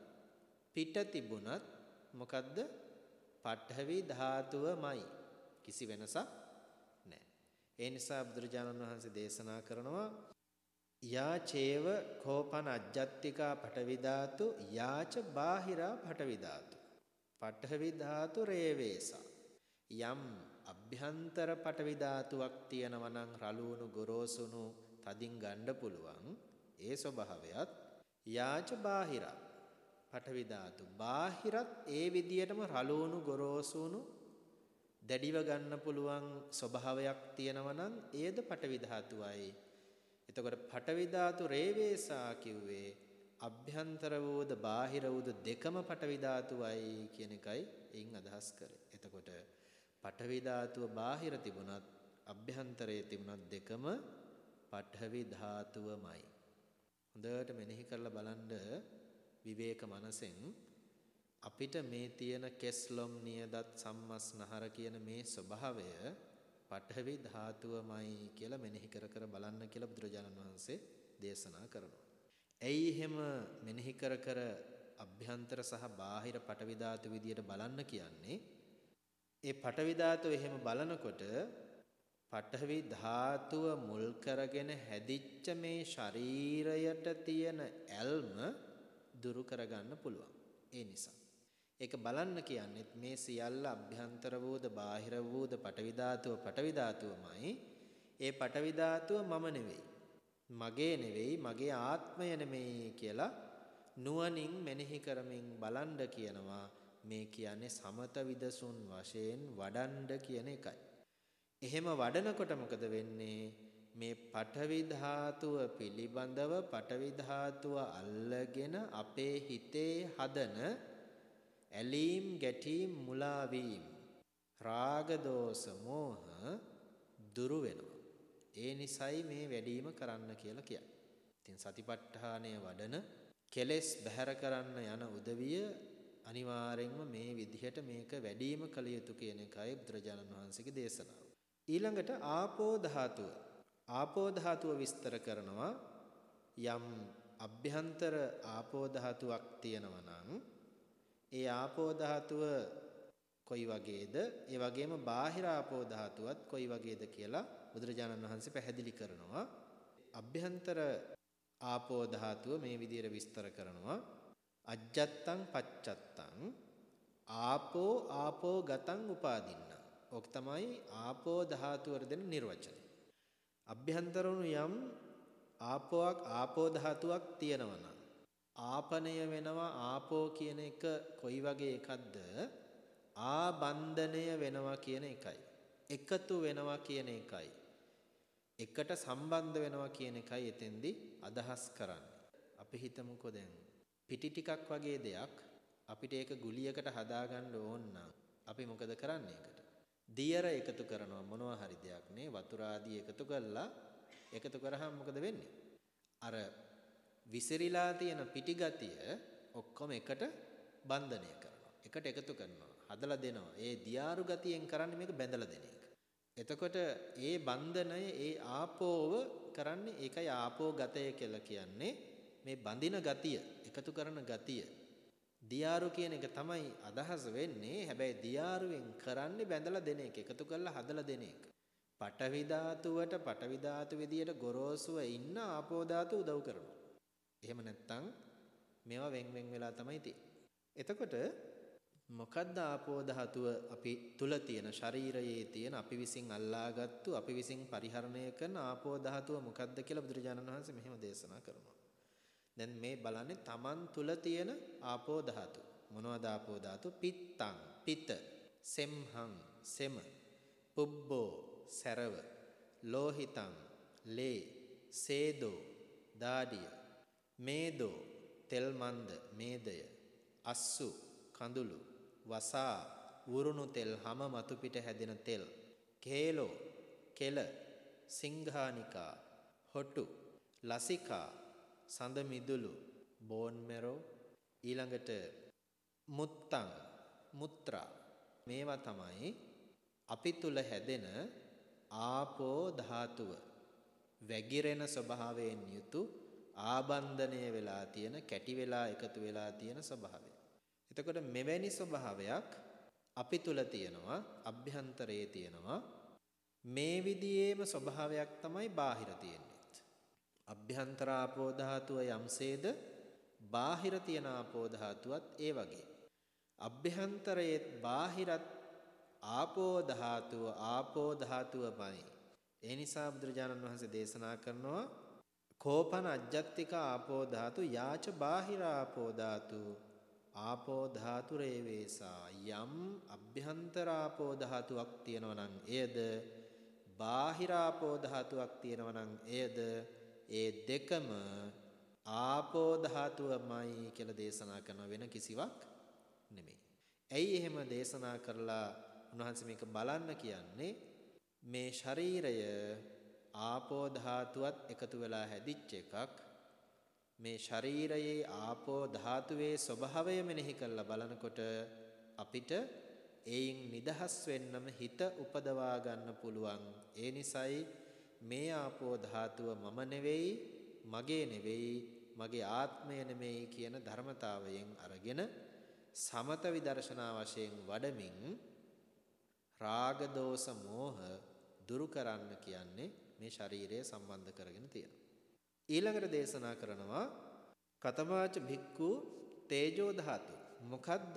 පිට තිබුණත් මොකද්ද? පඨවි ධාතුවමයි. කිසි වෙනසක් නැහැ. ඒ නිසා බුදුරජාණන් වහන්සේ දේශනා කරනවා යා චේව කෝපන අජ්ජත්තිකා පඨවි ධාතු යාච බාහිරා පඨවි ධාතු. පඨවි ධාතු රේවේසා. යම් අභ්‍යන්තර පඨවි ධාතුවක් තියෙනවා නම් රළුණු ගොරෝසුණු තදින් ගන්න පුළුවන් ඒ ස්වභාවයත් යාච බාහිරා පඨවි ධාතු බාහිරත් ඒ විදියටම රළුණු ගොරෝසුණු දැඩිව ගන්න පුළුවන් ස්වභාවයක් තියෙනවා නම් ඒද පඨවි ධාතුවයි එතකොට පඨවි ධාතු රේවේසා කිව්වේ අභ්‍යන්තර වූද බාහිර වූද දෙකම පඨවි ධාතුවයි කියන එකයි එයින් අදහස් කරේ. එතකොට පඨවි ධාතුව බාහිර තිබුණත් අභ්‍යන්තරයේ තිබුණත් දෙකම පඨවි ධාතුවමයි. හොඳට මෙනෙහි කරලා බලන්න විවේක මනසෙන් අපිට මේ තියෙන කෙස්ලොම් නියදත් සම්මස්නහර කියන මේ ස්වභාවය පඨවි ධාතුවමයි කියලා මෙනෙහි කර කර බලන්න කියලා බුදුරජාණන් වහන්සේ දේශනා කරනවා. ඇයි එහෙම මෙනෙහි කර කර අභ්‍යන්තර සහ බාහිර පඨවි ධාතු විදියට බලන්න කියන්නේ? ඒ පඨවි ධාතුව එහෙම බලනකොට පඨවි ධාතුව මුල් කරගෙන හැදිච්ච මේ ශරීරයට තියෙන ඇල්ම දුරු කරගන්න පුළුවන්. ඒ නිසා ඒක බලන්න කියන්නේත් මේ සියල්ල අභ්‍යන්තර වූද බාහිර වූද පටවි ධාතුව පටවි ධාතුවමයි. ඒ පටවි ධාතුව මම නෙවෙයි. මගේ නෙවෙයි මගේ ආත්මය නෙමෙයි කියලා නුවණින් මෙනෙහි කරමින් බලන්න කියනවා. මේ කියන්නේ සමත විදසුන් වශයෙන් වඩන්න කියන එකයි. එහෙම වඩනකොට මොකද වෙන්නේ? මේ පඨවි ධාතුව පිළිබඳව පඨවි ධාතුව අල්ලගෙන අපේ හිතේ හදන ඇලීම් ගැටීම් මුලාවීම් රාග දෝෂ මෝහ දුරු වෙනවා. ඒ නිසයි මේ වැඩිම කරන්න කියලා කියන්නේ. ඉතින් සතිපට්ඨානය වඩන කෙලෙස් බැහැර කරන්න යන උදවිය අනිවාර්යෙන්ම මේ විදිහට මේක වැඩිම කළ යුතු කියන එකයි බුදුරජාණන් වහන්සේගේ දේශනාව. ඊළඟට ආපෝ ධාතුව. ආපෝ ධාතුව විස්තර කරනවා යම් අභ්‍යන්තර ආපෝ ධාතුවක් තියෙනවා නම් ඒ ආපෝ ධාතුව කොයි වගේද? ඒ වගේම බාහිර ආපෝ ධාතුවත් කොයි වගේද කියලා බුදුරජාණන් වහන්සේ පැහැදිලි කරනවා. අභ්‍යන්තර ආපෝ ධාතුව මේ විදිහට විස්තර කරනවා. අජ්ජත්තං පච්චත්තං ආපෝ ආපෝ ගතං උපාදින්න. ඔක තමයි ආපෝ ධාතුවර දෙන නිර්වචනය. අභ්‍යන්තරණු යම් ආපෝක් ආපෝ ධාතුවක් තියෙනවා ආපනය වෙනවා ආපෝ කියන එක කොයි වගේ එකක්ද? ආබන්ධනය වෙනවා කියන එකයි. එකතු වෙනවා කියන එකයි. එකට සම්බන්ධ වෙනවා කියන එකයි එතෙන්දි අදහස් කරන්නේ. අපි හිතමුකෝ දැන් පිටි ටිකක් වගේ දෙයක් අපිට ඒක ගුලියකට හදාගන්න ඕන නම් අපි මොකද කරන්නේ ඒකට? දියර එකතු කරනවා මොනවා හරි දෙයක් නේ වතුර ආදී එකතු කරලා එකතු කරාම මොකද වෙන්නේ අර විසිරීලා තියෙන පිටි ගතිය ඔක්කොම එකට බන්ධනය කරනවා. එකට එකතු කරනවා. හදලා දෙනවා. ඒ දියාරු ගතියෙන් කරන්නේ මේක බැඳලා දෙන එක. එතකොට ඒ බන්ධනය ඒ ආපෝව කරන්නේ ඒකයි ආපෝ ගතය කියලා කියන්නේ මේ බඳින ගතිය, එකතු කරන ගතිය. දියාරු කියන එක තමයි අදහස වෙන්නේ. හැබැයි දියාරුවෙන් කරන්නේ බැඳලා දෙන එක, එකතු කරලා හදලා දෙන එක. පටවි ධාතුවට පටවි ධාතු විදියට ගොරෝසුව ඉන්න ආපෝ ධාතු උදව් කරනවා. එහෙම නැත්නම් මේවා වෙන් වෙන් වෙලා තමයි තියෙන්නේ. එතකොට මොකද්ද ආපෝ ධාතුව අපි තුල තියෙන ශරීරයේ තියෙන අපි විසින් අල්ලාගත්තු අපි විසින් පරිහරණය කරන ආපෝ ධාතුව මොකද්ද කියලා බුදුරජාණන් වහන්සේ මෙහෙම දේශනා කරනවා. දැන් මේ බලන්නේ Taman තුල තියෙන ආපෝ ධාතු. මොනවද ආපෝ ධාතු? පිත්තං, පිත, සෙම්හං, සෙම, පුබ්බෝ, සැරව, ලෝහිතං, ලේ, සේදෝ, දාඩිය, මේදෝ. තෙල් මන්ද මේදය. අස්සු. කඳුළු. වසා. උරුණු තෙල්. හැම මතු පිට හැදෙන තෙල්. කේලෝ. කෙල. සිංහානිකා. හොටු. ලසිකා. සඳ මිදුළු බෝන් මෙරෝ ඊළඟට මුත්තං මුත්‍රා මේවා තමයි අපි තුල හැදෙන ආපෝ ධාතුව වැగిරෙන ස්වභාවයෙන් යුතු ආබන්ධනය වෙලා තියෙන කැටි වෙලා එකතු වෙලා තියෙන ස්වභාවය. එතකොට මෙවැනි ස්වභාවයක් අපි තුල තියෙනවා අභ්‍යන්තරයේ තියෙනවා මේ විදියේම ස්වභාවයක් තමයි බාහිර තියෙන්නේ. අභ්‍යන්තර ආපෝ ධාතුව යම්සේද? බාහිර තියෙන ආපෝ ධාතුවත් ඒ වගේ. අභ්‍යන්තරයේත් බාහිරත් ආපෝ ධාතුව ආපෝ ධාතුවමයි. ඒ නිසා බුදුරජාණන් වහන්සේ දේශනා කරනවා කෝපන අජ්ජත්තික ආපෝ ධාතු යාච බාහිර ආපෝ ධාතු. ආපෝ ධාතු රේවේසා. යම් අභ්‍යන්තර ආපෝ ධාතුවක් තියෙනවා නම් එයද? බාහිර ආපෝ ධාතුවක් තියෙනවා නම් එයද? ඒ දෙකම ආපෝ ධාතුවමයි කියලා දේශනා කරන වෙන කිසිවක් නෙමෙයි. ඇයි එහෙම දේශනා කරලා උන්වහන්සේ මේක බලන්න කියන්නේ? මේ ශරීරය ආපෝ ධාතුවත් එකතු වෙලා හැදිච්ච එකක්. මේ ශරීරයේ ආපෝ ධාතුවේ ස්වභාවය මෙනෙහි කරලා බලනකොට අපිට ඒයින් නිදහස් වෙන්නම හිත උපදවා ගන්න පුළුවන්. ඒ නිසයි මේ ආපෝ ධාතුව මම නෙවෙයි මගේ නෙවෙයි මගේ ආත්මය නෙමෙයි කියන ධර්මතාවයෙන් අරගෙන සමත විදර්ශනා වශයෙන් වඩමින් රාග දෝෂ මෝහ දුරු කරන්න කියන්නේ මේ ශරීරය සම්බන්ධ කරගෙන තියෙනවා. ඊළඟට දේශනා කරනවා කතමාච භික්ඛු තේජෝ ධාතු. මොකද්ද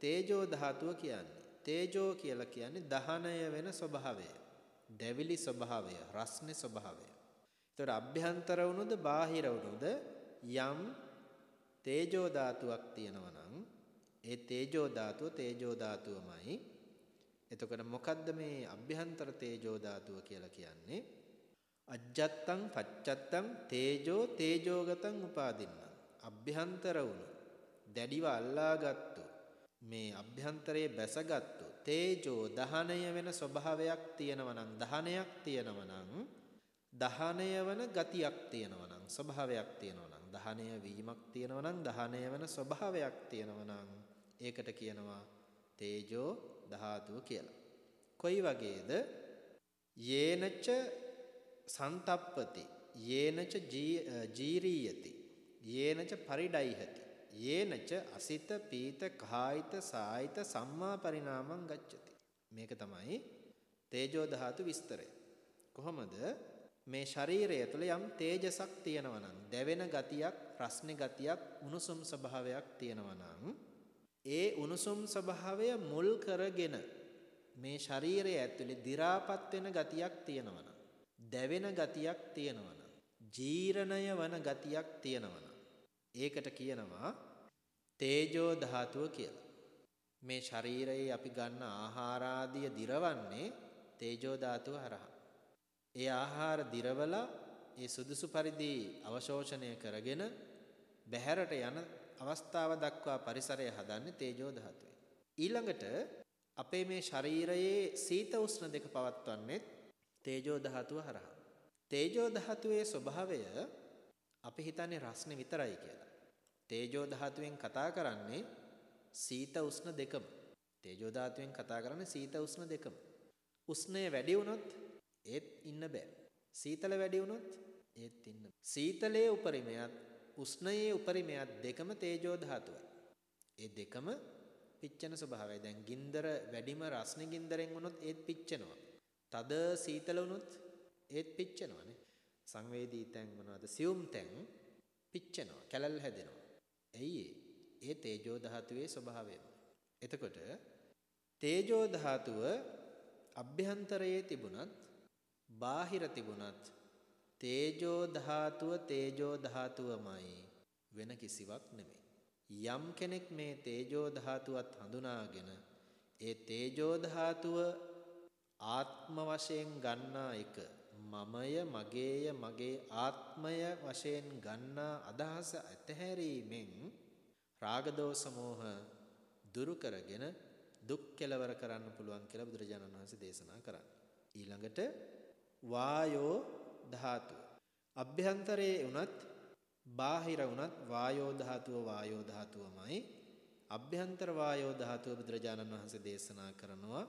තේජෝ ධාතුව කියන්නේ? තේජෝ කියලා කියන්නේ දහනය වෙන ස්වභාවය. දැවිලි ස්වභාවය, රස්නේ ස්වභාවය. ඒතර අභ්‍යන්තර වුණොද බාහිර වුණොද යම් තේජෝ ධාතුවක් තියෙනවා නම් ඒ තේජෝ ධාතුව තේජෝ ධාතුවමයි එතකොට මොකද්ද මේ අභ්‍යන්තර තේජෝ ධාතුව කියලා කියන්නේ? අජ්ජත්තං පච්චත්තං තේජෝ තේජෝගතං උපාදින්න. අභ්‍යන්තර වුණු දැඩිව අල්ලාගත්තු මේ අභ්‍යන්තරයේ බැසගත්තු තේජෝ දහනය වෙන ස්වභාවයක් තියෙනවා නම් දහනයක් තියෙනවා නම් දහනය වන ගතියක් තියෙනවා නම් ස්වභාවයක් තියෙනවා නම් දහනය වීමක් තියෙනවා නම් දහනය වෙන ස්වභාවයක් තියෙනවා නම් ඒකට කියනවා තේජෝ ධාතුව කියලා. කොයි වගේද? යේනච සන්තප්පති යේනච ජීරීයති යේනච පරිඩයිහති යේනච අසිත පීත කායිත සායිත සම්මා පරිණාමං ගච්ඡති. මේක තමයි තේජෝ ධාතු විස්තරය. කොහොමද? මේ ශරීරය තුළ යම් තේජසක් තියෙනවා නම් දැවෙන ගතියක් රස්නේ ගතියක් උණුසුම් ස්වභාවයක් තියෙනවා නම් ඒ උණුසුම් ස්වභාවය මුල් කරගෙන මේ ශරීරය ඇතුලේ දි รา පත් වෙන ගතියක් තියෙනවනම් දැවෙන ගතියක් තියෙනවනම් ජීර්ණය වන ගතියක් තියෙනවනම් ඒකට කියනවා තේජෝ ධාතුව කියලා. මේ ශරීරයේ අපි ගන්න ආහාර ආදිය දිරවන්නේ තේජෝ ධාතුව හරහා. ඒ ආහාර දිරවලා ඒ සුදුසු පරිදි අවශෝෂණය කරගෙන බහැරට යන අවස්ථාව දක්වා පරිසරය හදන්නේ තේජෝ ධාතුවේ. ඊළඟට අපේ මේ ශරීරයේ සීත උෂ්ණ දෙක පවත්වන්නේ තේජෝ ධාතුව හරහා. තේජෝ ධාතුවේ ස්වභාවය අපි හිතන්නේ රස්නේ විතරයි කියලා. තේජෝ ධාතුවෙන් කතා කරන්නේ සීත උෂ්ණ දෙකම. තේජෝ ධාතුවෙන් කතා කරන්නේ සීත උෂ්ණ දෙකම. උෂ්ණය වැඩි වුණොත් ඒත් ඉන්න බෑ. සීතල වැඩි වුණොත් ඒත් ඉන්න. සීතලයේ උපරිමයත් උෂ්ණයේ උපරිමයත් දෙකම තේජෝ ධාතුවයි. ඒ දෙකම පිච්චෙන ස්වභාවය. දැන් ගින්දර වැඩිම රස්නේ ගින්දරෙන් වුණොත් ඒත් පිච්චෙනවා. තද සීතල වුණොත් ඒත් පිච්චෙනවානේ. සංවේදී තැන් මොනවද? සියුම් තැන් පිච්චෙනවා, කැලල් හැදෙනවා. ඇයි ඒ තේජෝ ධාතුවේ ස්වභාවය. එතකොට තේජෝ ධාතුව අභ්‍යන්තරයේ තිබුණත් බාහිර තිබුණත් තේජෝ ධාතුව තේජෝ ධාතුවමයි වෙන කිසිවක් නෙමෙයි. යම් කෙනෙක් මේ තේජෝ ධාතුවත් හඳුනාගෙන ඒ තේජෝ ධාතුව ආත්ම වශයෙන් ගන්නා එක මමය මගේය මගේ ආත්මය වශයෙන් ගන්නා අදහස ඇතහැරීමෙන් රාග දෝෂ මෝහ දුරු කරගෙන දුක් කෙලවර කරන්න පුළුවන් කියලා බුදුරජාණන් වහන්සේ දේශනා කරන්නේ. ඊළඟට වායෝ ධාතුව. අභ්‍යන්තරයේ වුණත් බාහිර වුණත් වායෝ ධාතුව වායෝ ධාතුවමයි. අභ්‍යන්තර වායෝ ධාතුව බුදුරජාණන් වහන්සේ දේශනා කරනවා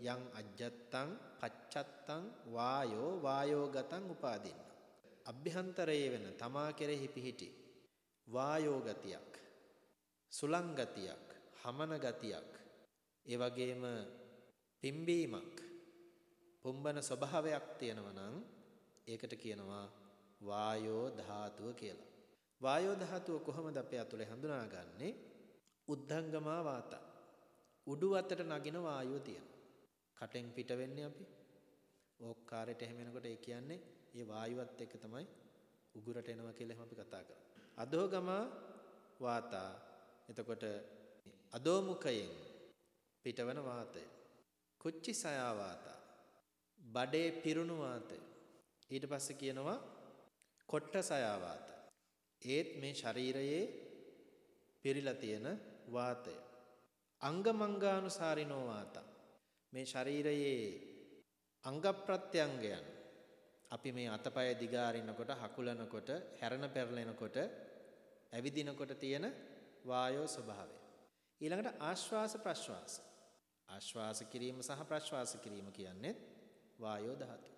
යං අජ්ජත්තං පච්චත්තං වායෝ වායෝගතං උපාදින්න. අභ්‍යන්තරයේ වෙන තමා කෙරෙහි පිහිටි වායෝ ගතියක් සුලං ගතියක් හමන ගතියක් ඒ වගේම පිම්බීමක් පුම්බන ස්වභාවයක් තියෙනවා නම් ඒකට කියනවා වායෝ ධාතුව කියලා. වායෝ ධාතුව කොහොමද අපේ අතුලේ හඳුනාගන්නේ? උද්ධංගමා වාත. උඩු අතට නගින වායුව තියෙනවා. කටෙන් පිට වෙන්නේ අපි. ඕක්කාරයට එහෙම එනකොට ඒ කියන්නේ ඒ වායුවත් එක්ක තමයි උගුරට එනවා කියලා එහෙම අපි කතා කරන්නේ. අදෝගමා වාතා. එතකොට අදෝමුඛයෙන් පිටවන වාතය. කුච්චිසයා වාතා. බඩේ පිරුණු වාතය. ඊට පස්සේ කියනවා කොට්ටසයා වාතය. ඒත් මේ ශරීරයේ පිරීලා තියෙන වාතය. අංගමංගානුසාරිනෝ වාතං මේ ශරීරයේ අංග ප්‍රත්‍යංගයන් අපි මේ අතපය දිගාරිනකොට හකුලනකොට හැරෙන පෙරලෙනකොට ඇවිදිනකොට තියෙන වායෝ ස්වභාවය. ඊළඟට ආශ්වාස ප්‍රශ්වාස. ආශ්වාස කිරීම සහ ප්‍රශ්වාස කිරීම කියන්නේ වායෝ ධාතුව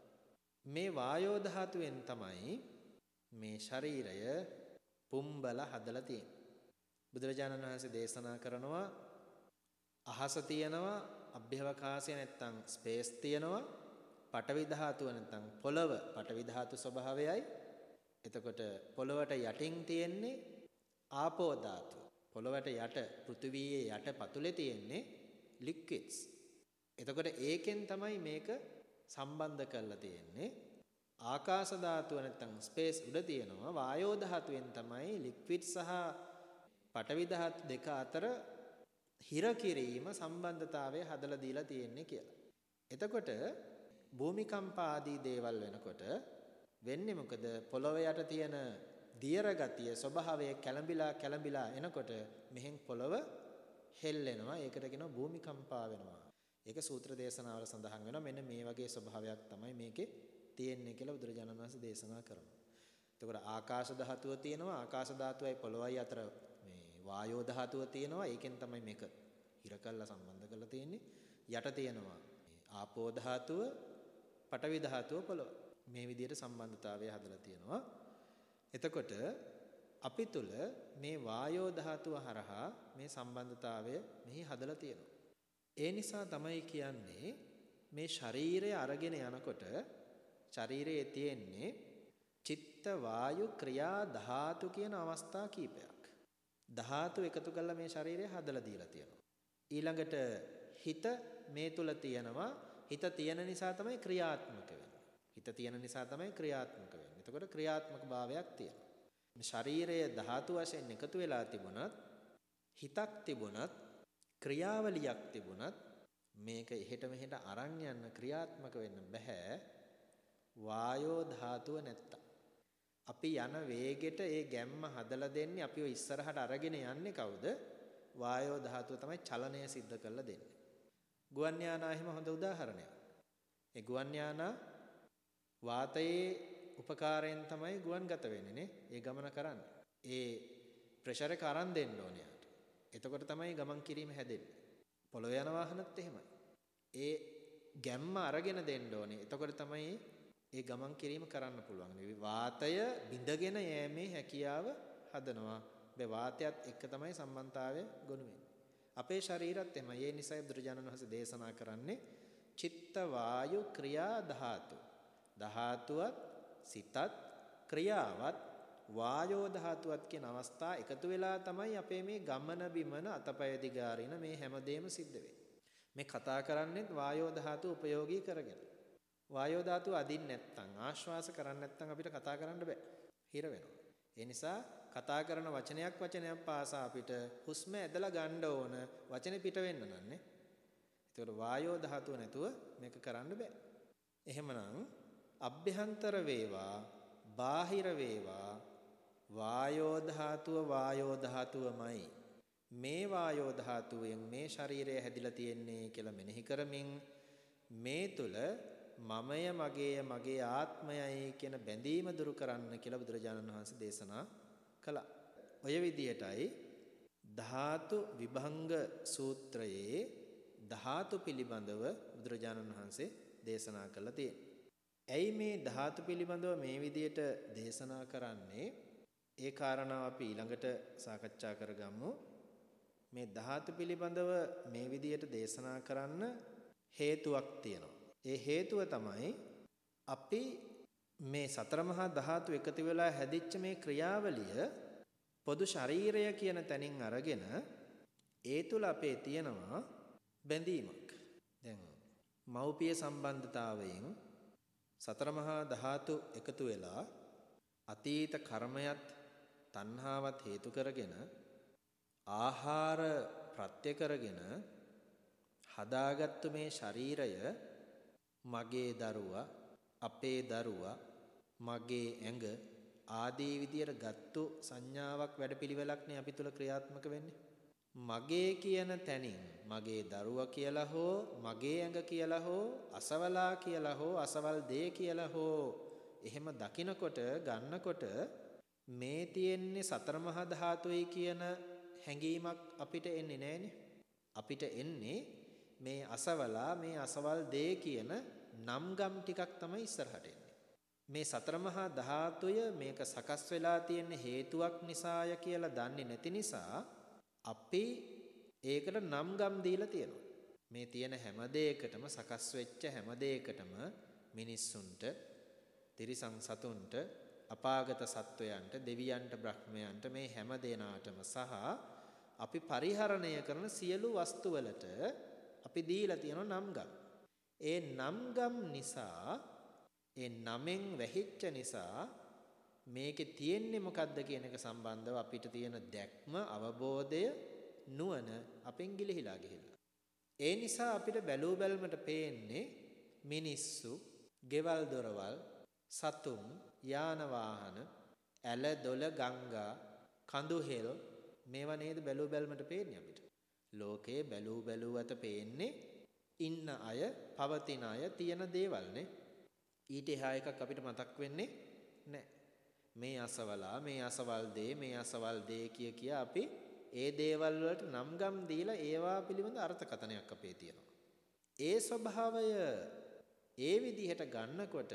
මේ වායෝ ධාතුවෙන් තමයි මේ ශරීරය පුම්බල හදලා තියෙන්නේ. බුදුරජාණන් වහන්සේ දේශනා කරනවා අහස තියෙනවා අභ්‍යවකාශය නැත්තම් ස්පේස් තියෙනවා පටවි ධාතුව නැත්තම් පොළව. පටවි ධාතු ස්වභාවයයි. එතකොට පොළවට යටින් තියෙන්නේ ආපෝ ධාතුව. පොළවට යට පෘථිවියේ යට පතුලේ තියෙන්නේ ලික්විඩ්ස් එතකොට ඒකෙන් තමයි මේක සම්බන්ධ කරලා තියෙන්නේ. ආකාශ ධාතුව නැත්තම් ස්පේස් උඩ තියෙනවා. වායෝ ධාතුවෙන් තමයි ලික්විඩ් සහ පටවි ධාතු දෙක අතර හිර කිරීම සම්බන්ධතාවය හදලා දීලා තියෙන්නේ කියලා. එතකොට භූමිකම්පා ආදී දේවල් වෙනකොට වෙන්නේ මොකද? පොළොව යට තියෙන දියර ගතිය ස්වභාවය කැළඹිලා කැළඹිලා එනකොට මෙහෙන් පොළොව හෙල්ලෙනවා. ඒකට කියනවා භූමිකම්පා වෙනවා. ඒක සූත්‍ර දේශනාවල සඳහන් වෙනවා. මෙන්න මේ වගේ ස්වභාවයක් තමයි මේකේ තියෙන්නේ කියලා බුදුරජාණන් වහන්සේ දේශනා කරනවා. එතකොට ආකාශ ධාතුව තියෙනවා. ආකාශ ධාතුවයි පොළොවයි අතර වායෝ ධාතුව තියෙනවා. ඒකෙන් තමයි මේක හිර කළා සම්බන්ධ කරලා තියෙන්නේ. යට තියෙනවා ආපෝ ධාතුව පඨවි ධාතුව පොළොව. මේ විදිහට සම්බන්ධතාවය හදලා තියෙනවා. එතකොට අපි තුල මේ වායෝ ධාතුව හරහා මේ සම්බන්ධතාවය මෙහි හදලා තියෙනවා. ඒ නිසා තමයි කියන්නේ මේ ශරීරය අරගෙන යනකොට ශරීරයේ තියෙන්නේ චිත්ත වායු ක්‍රියා ධාතු කියන අවස්ථා කීපයක්. ධාතු එකතු කරලා මේ ශරීරය හදලා දීලා තියෙනවා. ඊළඟට හිත මේ තුල තියෙනවා. හිත තියෙන නිසා තමයි ක්‍රියාත්මක වෙන්නේ. හිත තියෙන නිසා තමයි ක්‍රියාත්මක වෙන්නේ. එතකොට ක්‍රියාත්මක භාවයක් තියෙනවා. මේ ශරීරයේ ධාතු වශයෙන් එකතු වෙලා තිබුණත් හිතක් තිබුණත් ක්‍රියාවලියක් තිබුණත් මේක එහෙට මෙහෙට අරන් යන්න ක්‍රියාත්මක වෙන්න බෑ වායෝ ධාතුව නැත්තම් අපි යන වේගෙට ඒ ගැම්ම හදලා දෙන්නේ අපිව ඉස්සරහට අරගෙන යන්නේ කවුද? වායෝ ධාතුව තමයි චලනය සිද්ධ කරලා දෙන්නේ. ගුවන් යානා එහෙම හොඳ උදාහරණයක්. ඒ ගුවන් යානා වාතයේ උපකාරයෙන් තමයි ගුවන් ගත වෙන්නේ නේ. ඒ ගමන කරන්නේ. ඒ ප්‍රෙෂර් එක අරන් දෙන්න ඕනේ යාට. එතකොට තමයි ගමන් කිරීම හැදෙන්නේ. පොළොව යන වාහනත් එහෙමයි. ඒ ගැම්ම අරගෙන දෙන්න ඕනේ. එතකොට තමයි ඒ ගමන් කිරීම කරන්න පුළුවන්. වාතය බිඳගෙන යෑමේ හැකියාව හදනවා. මේ වාතයත් එක්ක තමයි සම්බන්ධතාවය ගොනු අපේ ශරීරත් එමය. ඒ නිසා බුදුරජාණන් වහන්සේ දේශනා කරන්නේ චිත්ත වායු ක්‍රියා ධාතු. ධාතුවත් සිතත් ක්‍රියාවත් වායෝ ධාතුවත් කියන අවස්ථා එකතු වෙලා තමයි අපේ මේ ගමන බිමන අතපය දිගාරින මේ හැමදේම සිද්ධ වෙන්නේ. මේ කතා කරන්නේ වායෝ ධාතු උපයෝගී කරගෙන. වායෝ ධාතුව අදින්න නැත්නම් ආශ්වාස කරන්නේ නැත්නම් අපිට කතා කරන්න බෑ. හිර වෙනවා. ඒ නිසා කතා කරන වචනයක් වචනයක් පාසා අපිට හුස්ම ඇදලා ගන්න ඕන වචනේ පිට වෙන්න නන්නේ. ඒතකොට වායෝ ධාතුව නැතුව මේක කරන්න බෑ. එහෙමනම් අභ්‍යන්තර වේවා බාහිර වේවා වායෝ ධාතුව වායෝ ධාතුවමයි. මේ වායෝ ධාතුවෙන් මේ ශරීරය හැදිලා තියෙන්නේ කියලා මෙනෙහි කරමින් මේ තුල මමය මගේය මගේ ආත්මයයි කියන බැඳීම දුරු කරන්න කියලා බුදුරජාණන් වහන්සේ දේශනා කළා. ඔය විදිහටයි ධාතු විභංග සූත්‍රයේ ධාතු පිළිබඳව බුදුරජාණන් වහන්සේ දේශනා කළා තියෙන්නේ. ඇයි මේ ධාතු පිළිබඳව මේ විදිහට දේශනා කරන්නේ? ඒ කාරණාව අපි ඊළඟට සාකච්ඡා කරගමු. මේ ධාතු පිළිබඳව මේ විදිහට දේශනා කරන්න හේතුවක් තියෙනවා. ඒ හේතුව තමයි අපි මේ සතර මහා ධාතු එකතු වෙලා හැදිච්ච මේ ක්‍රියාවලිය පොදු ශරීරය කියන තැනින් අරගෙන ඒ තුල අපේ තියෙනවා බැඳීමක්. දැන් මෞපිය සම්බන්ධතාවයෙන් සතර මහා ධාතු එකතු වෙලා අතීත කර්මයක් තණ්හාවත් හේතු කරගෙන ආහාර ප්‍රත්‍ය කරගෙන හදාගත්තු මේ ශරීරය මගේ දරුවා අපේ දරුවා මගේ ඇඟ ආදී විදියට ගත්තු සංඥාවක් වැඩපිළිවෙලක්නේ අපි තුල ක්‍රියාත්මක වෙන්නේ මගේ කියන තැනින් මගේ දරුවා කියලා හෝ මගේ ඇඟ කියලා හෝ අසවලා කියලා හෝ අසවල් දේ කියලා හෝ එහෙම දකිනකොට ගන්නකොට මේ තියෙන්නේ සතර මහා ධාතුයි කියන හැඟීමක් අපිට එන්නේ නැහනේ. අපිට එන්නේ මේ අසවලා මේ අසවල් දේ කියන නම් ගම් ටිකක් තමයි ඉස්සරහට එන්නේ. මේ සතර මහා ධාතුය මේක සකස් වෙලා තියෙන හේතුවක් නිසාය කියලා දන්නේ නැති නිසා අපි ඒකට නම් ගම් දීලා තියෙනවා. මේ තියෙන හැම දෙයකටම සකස් වෙච්ච හැම දෙයකටම මිනිස්සුන්ට තිරිසන් සතුන්ට අපාගත සත්වයන්ට දෙවියන්ට බ්‍රහ්මයන්ට මේ හැම දෙනාටම සහ අපි පරිහරණය කරන සියලු වස්තු වලට අපි දීලා තියෙන නම්ගම්. ඒ නම්ගම් නිසා ඒ නමෙන් වැහිච්ච නිසා මේකේ තියෙන්නේ මොකද්ද කියන එක සම්බන්ධව අපිට තියෙන දැක්ම අවබෝධය නුවණ අපෙන් ගිලිහිලා ගිහිල්ලා. ඒ නිසා අපිට බැලූ බැල්මට පේන්නේ මිනිස්සු, ගෙවල් දොරවල්, සතුන්, යාන වාහන, ඇල දොල ගංගා, කඳු හෙල් මේවා නේද බැලූ බැල්මට පේන්නේ අපිට. ලෝකේ බැලූ බැලුවත පේන්නේ ඉන්න අය, පවතින අය, තියෙන දේවල්නේ. ඊට එහා එකක් අපිට මතක් වෙන්නේ නැහැ. මේ අසවලා, මේ අසවල් දේ, මේ අසවල් දේ කිය කිය අපි ඒ දේවල් වලට නම් ගම් දීලා ඒවා පිළිබඳ අර්ථකථනයක් අපේ තියෙනවා. ඒ ස්වභාවය ඒ විදිහට ගන්නකොට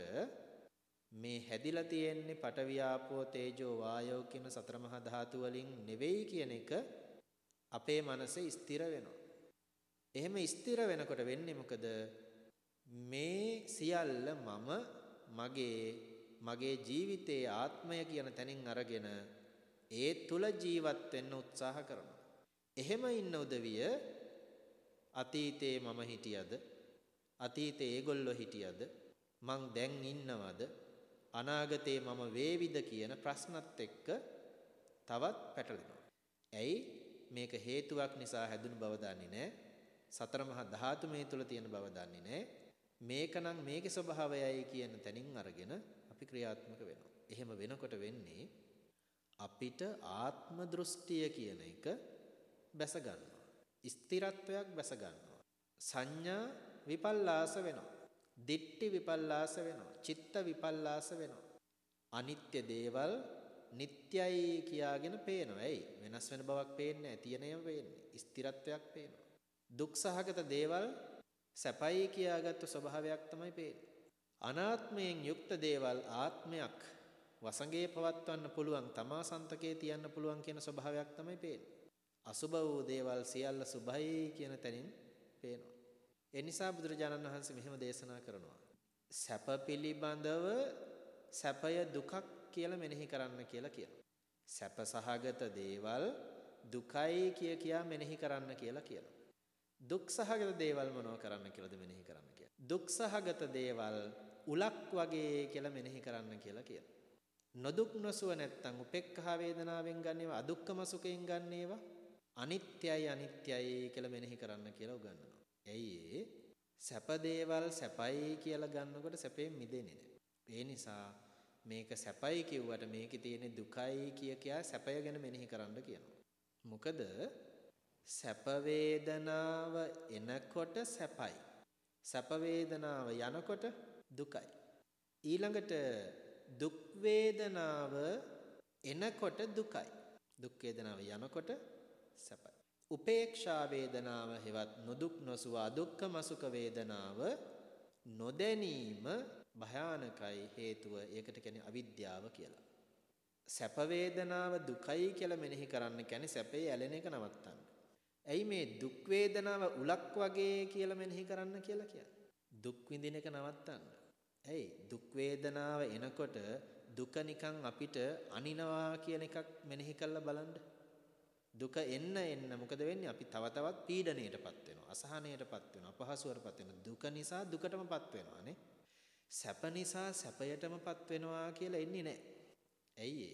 මේ හැදිලා තියෙන්නේ පටවියාපෝ තේජෝ වායෝ කියන සතර මහා ධාතු වලින් නෙවෙයි කියන එක අපේ මනසේ ස්ථිර වෙනවා. එහෙම ස්ථිර වෙනකොට වෙන්නේ මොකද? මේ සියල්ල මම මගේ මගේ ජීවිතයේ ආත්මය කියන තැනින් අරගෙන ඒ තුල ජීවත් වෙන්න උත්සාහ කරනවා. එහෙම ඉන්න උදවිය අතීතේ මම හිටියද අතීතේ ඒගොල්ලෝ හිටියද මං දැන් ඉන්නවද අනාගතේ මම වේවිද කියන ප්‍රශ්නත් එක්ක තවත් පැටලෙනවා. ඇයි මේක හේතුවක් නිසා හැදුණු බව දන්නේ නැහැ. සතර මහා ධාතු මේ තුල තියෙන බව දන්නේ නැහැ. මේකනම් මේකේ ස්වභාවයයි කියන තැනින් අරගෙන අපි ක්‍රියාත්මක වෙනවා. එහෙම වෙනකොට වෙන්නේ අපිට ආත්ම දෘෂ්ටිය කියන එක බැස ගන්නවා. ස්ථිරත්වයක් බැස ගන්නවා. සංඥා විපල්ලාස වෙනවා. දිට්ටි විපල්ලාස වෙනවා. චිත්ත විපල්ලාස වෙනවා. අනිත්‍ය දේවල් නිට්යයි කියාගෙන පේනවා. ඇයි? වෙනස් වෙන බවක් පේන්නේ නැහැ. තියෙන ඒවා පේන්නේ. ස්ථිරත්වයක් පේනවා. දුක් සහගත දේවල් සැපයි කියාගත්තු ස්වභාවයක් තමයි පේන්නේ. අනාත්මයෙන් යුක්ත දේවල් ආත්මයක් වසඟේ පවත්වන්න පුළුවන් තමා සන්තකේ තියන්න පුළුවන් කියන ස්වභාවයක් තමයි පේන්නේ. අසුබ වූ දේවල් සියල්ල සුභයි කියන තැනින් පේනවා. ඒ නිසා බුදුරජාණන් වහන්සේ මෙහෙම දේශනා කරනවා. සැප පිළිබඳව සැපය දුකක් කියලා මෙනෙහි කරන්න කියලා කියනවා. සැප සහගත දේවල් දුකයි කිය කියා මෙනෙහි කරන්න කියලා කියනවා. දුක් සහගත දේවල් මොනව කරන්න කියලාද මෙනෙහි කරන්න කියලා. දුක් සහගත දේවල් උලක් වගේ කියලා මෙනෙහි කරන්න කියලා කියනවා. නොදුක් නොසුව නැත්තම් උපේක්ඛා වේදනාවෙන් ගන්නේවා අදුක්කම සුඛයෙන් ගන්නේවා අනිත්‍යයි අනිත්‍යයි කියලා මෙනෙහි කරන්න කියලා උගන්වනවා. ඇයි සැප දේවල් සැපයි කියලා ගන්නකොට සැපයෙන් මිදෙන්නේ නැහැ. ඒ නිසා මේක සැපයි කිව්වට මේකේ තියෙන දුකයි කිය කියා සැපය ගැන මෙනෙහි කරන්න කියනවා. මොකද සැප වේදනාව එනකොට සැපයි. සැප වේදනාව යනකොට දුකයි. ඊළඟට දුක් වේදනාව එනකොට දුකයි. දුක් වේදනාව යනකොට සැපයි. උපේක්ෂා වේදනාව හෙවත් නොදුක් නොසුව අදුක්ඛම සුඛ වේදනාව නොදැනීම භයානකයි හේතුව ඒකට කියන්නේ අවිද්‍යාව කියලා. සැප වේදනාව දුකයි කියලා මෙනෙහි කරන්න කියන්නේ සැපේ ඇලෙන එක නවත්තන්න. ඇයි මේ දුක් වේදනාව උලක් වගේ කියලා මෙනෙහි කරන්න කියලා කියන්නේ? දුක් විඳින එක නවත්තන්න. ඇයි දුක් වේදනාව එනකොට දුක නිකන් අපිට අනිනවා කියන එකක් මෙනෙහි කරලා බලන්න. දුක එන්න එන්න මොකද වෙන්නේ? අපි තව තවත් පීඩණයටපත් වෙනවා. අසහනයටපත් වෙනවා. අපහසුවටපත් වෙනවා. දුක නිසා දුකටමපත් වෙනවානේ. සැප නිසා සැපයටමපත් වෙනවා කියලා එන්නේ නැහැ. ඇයි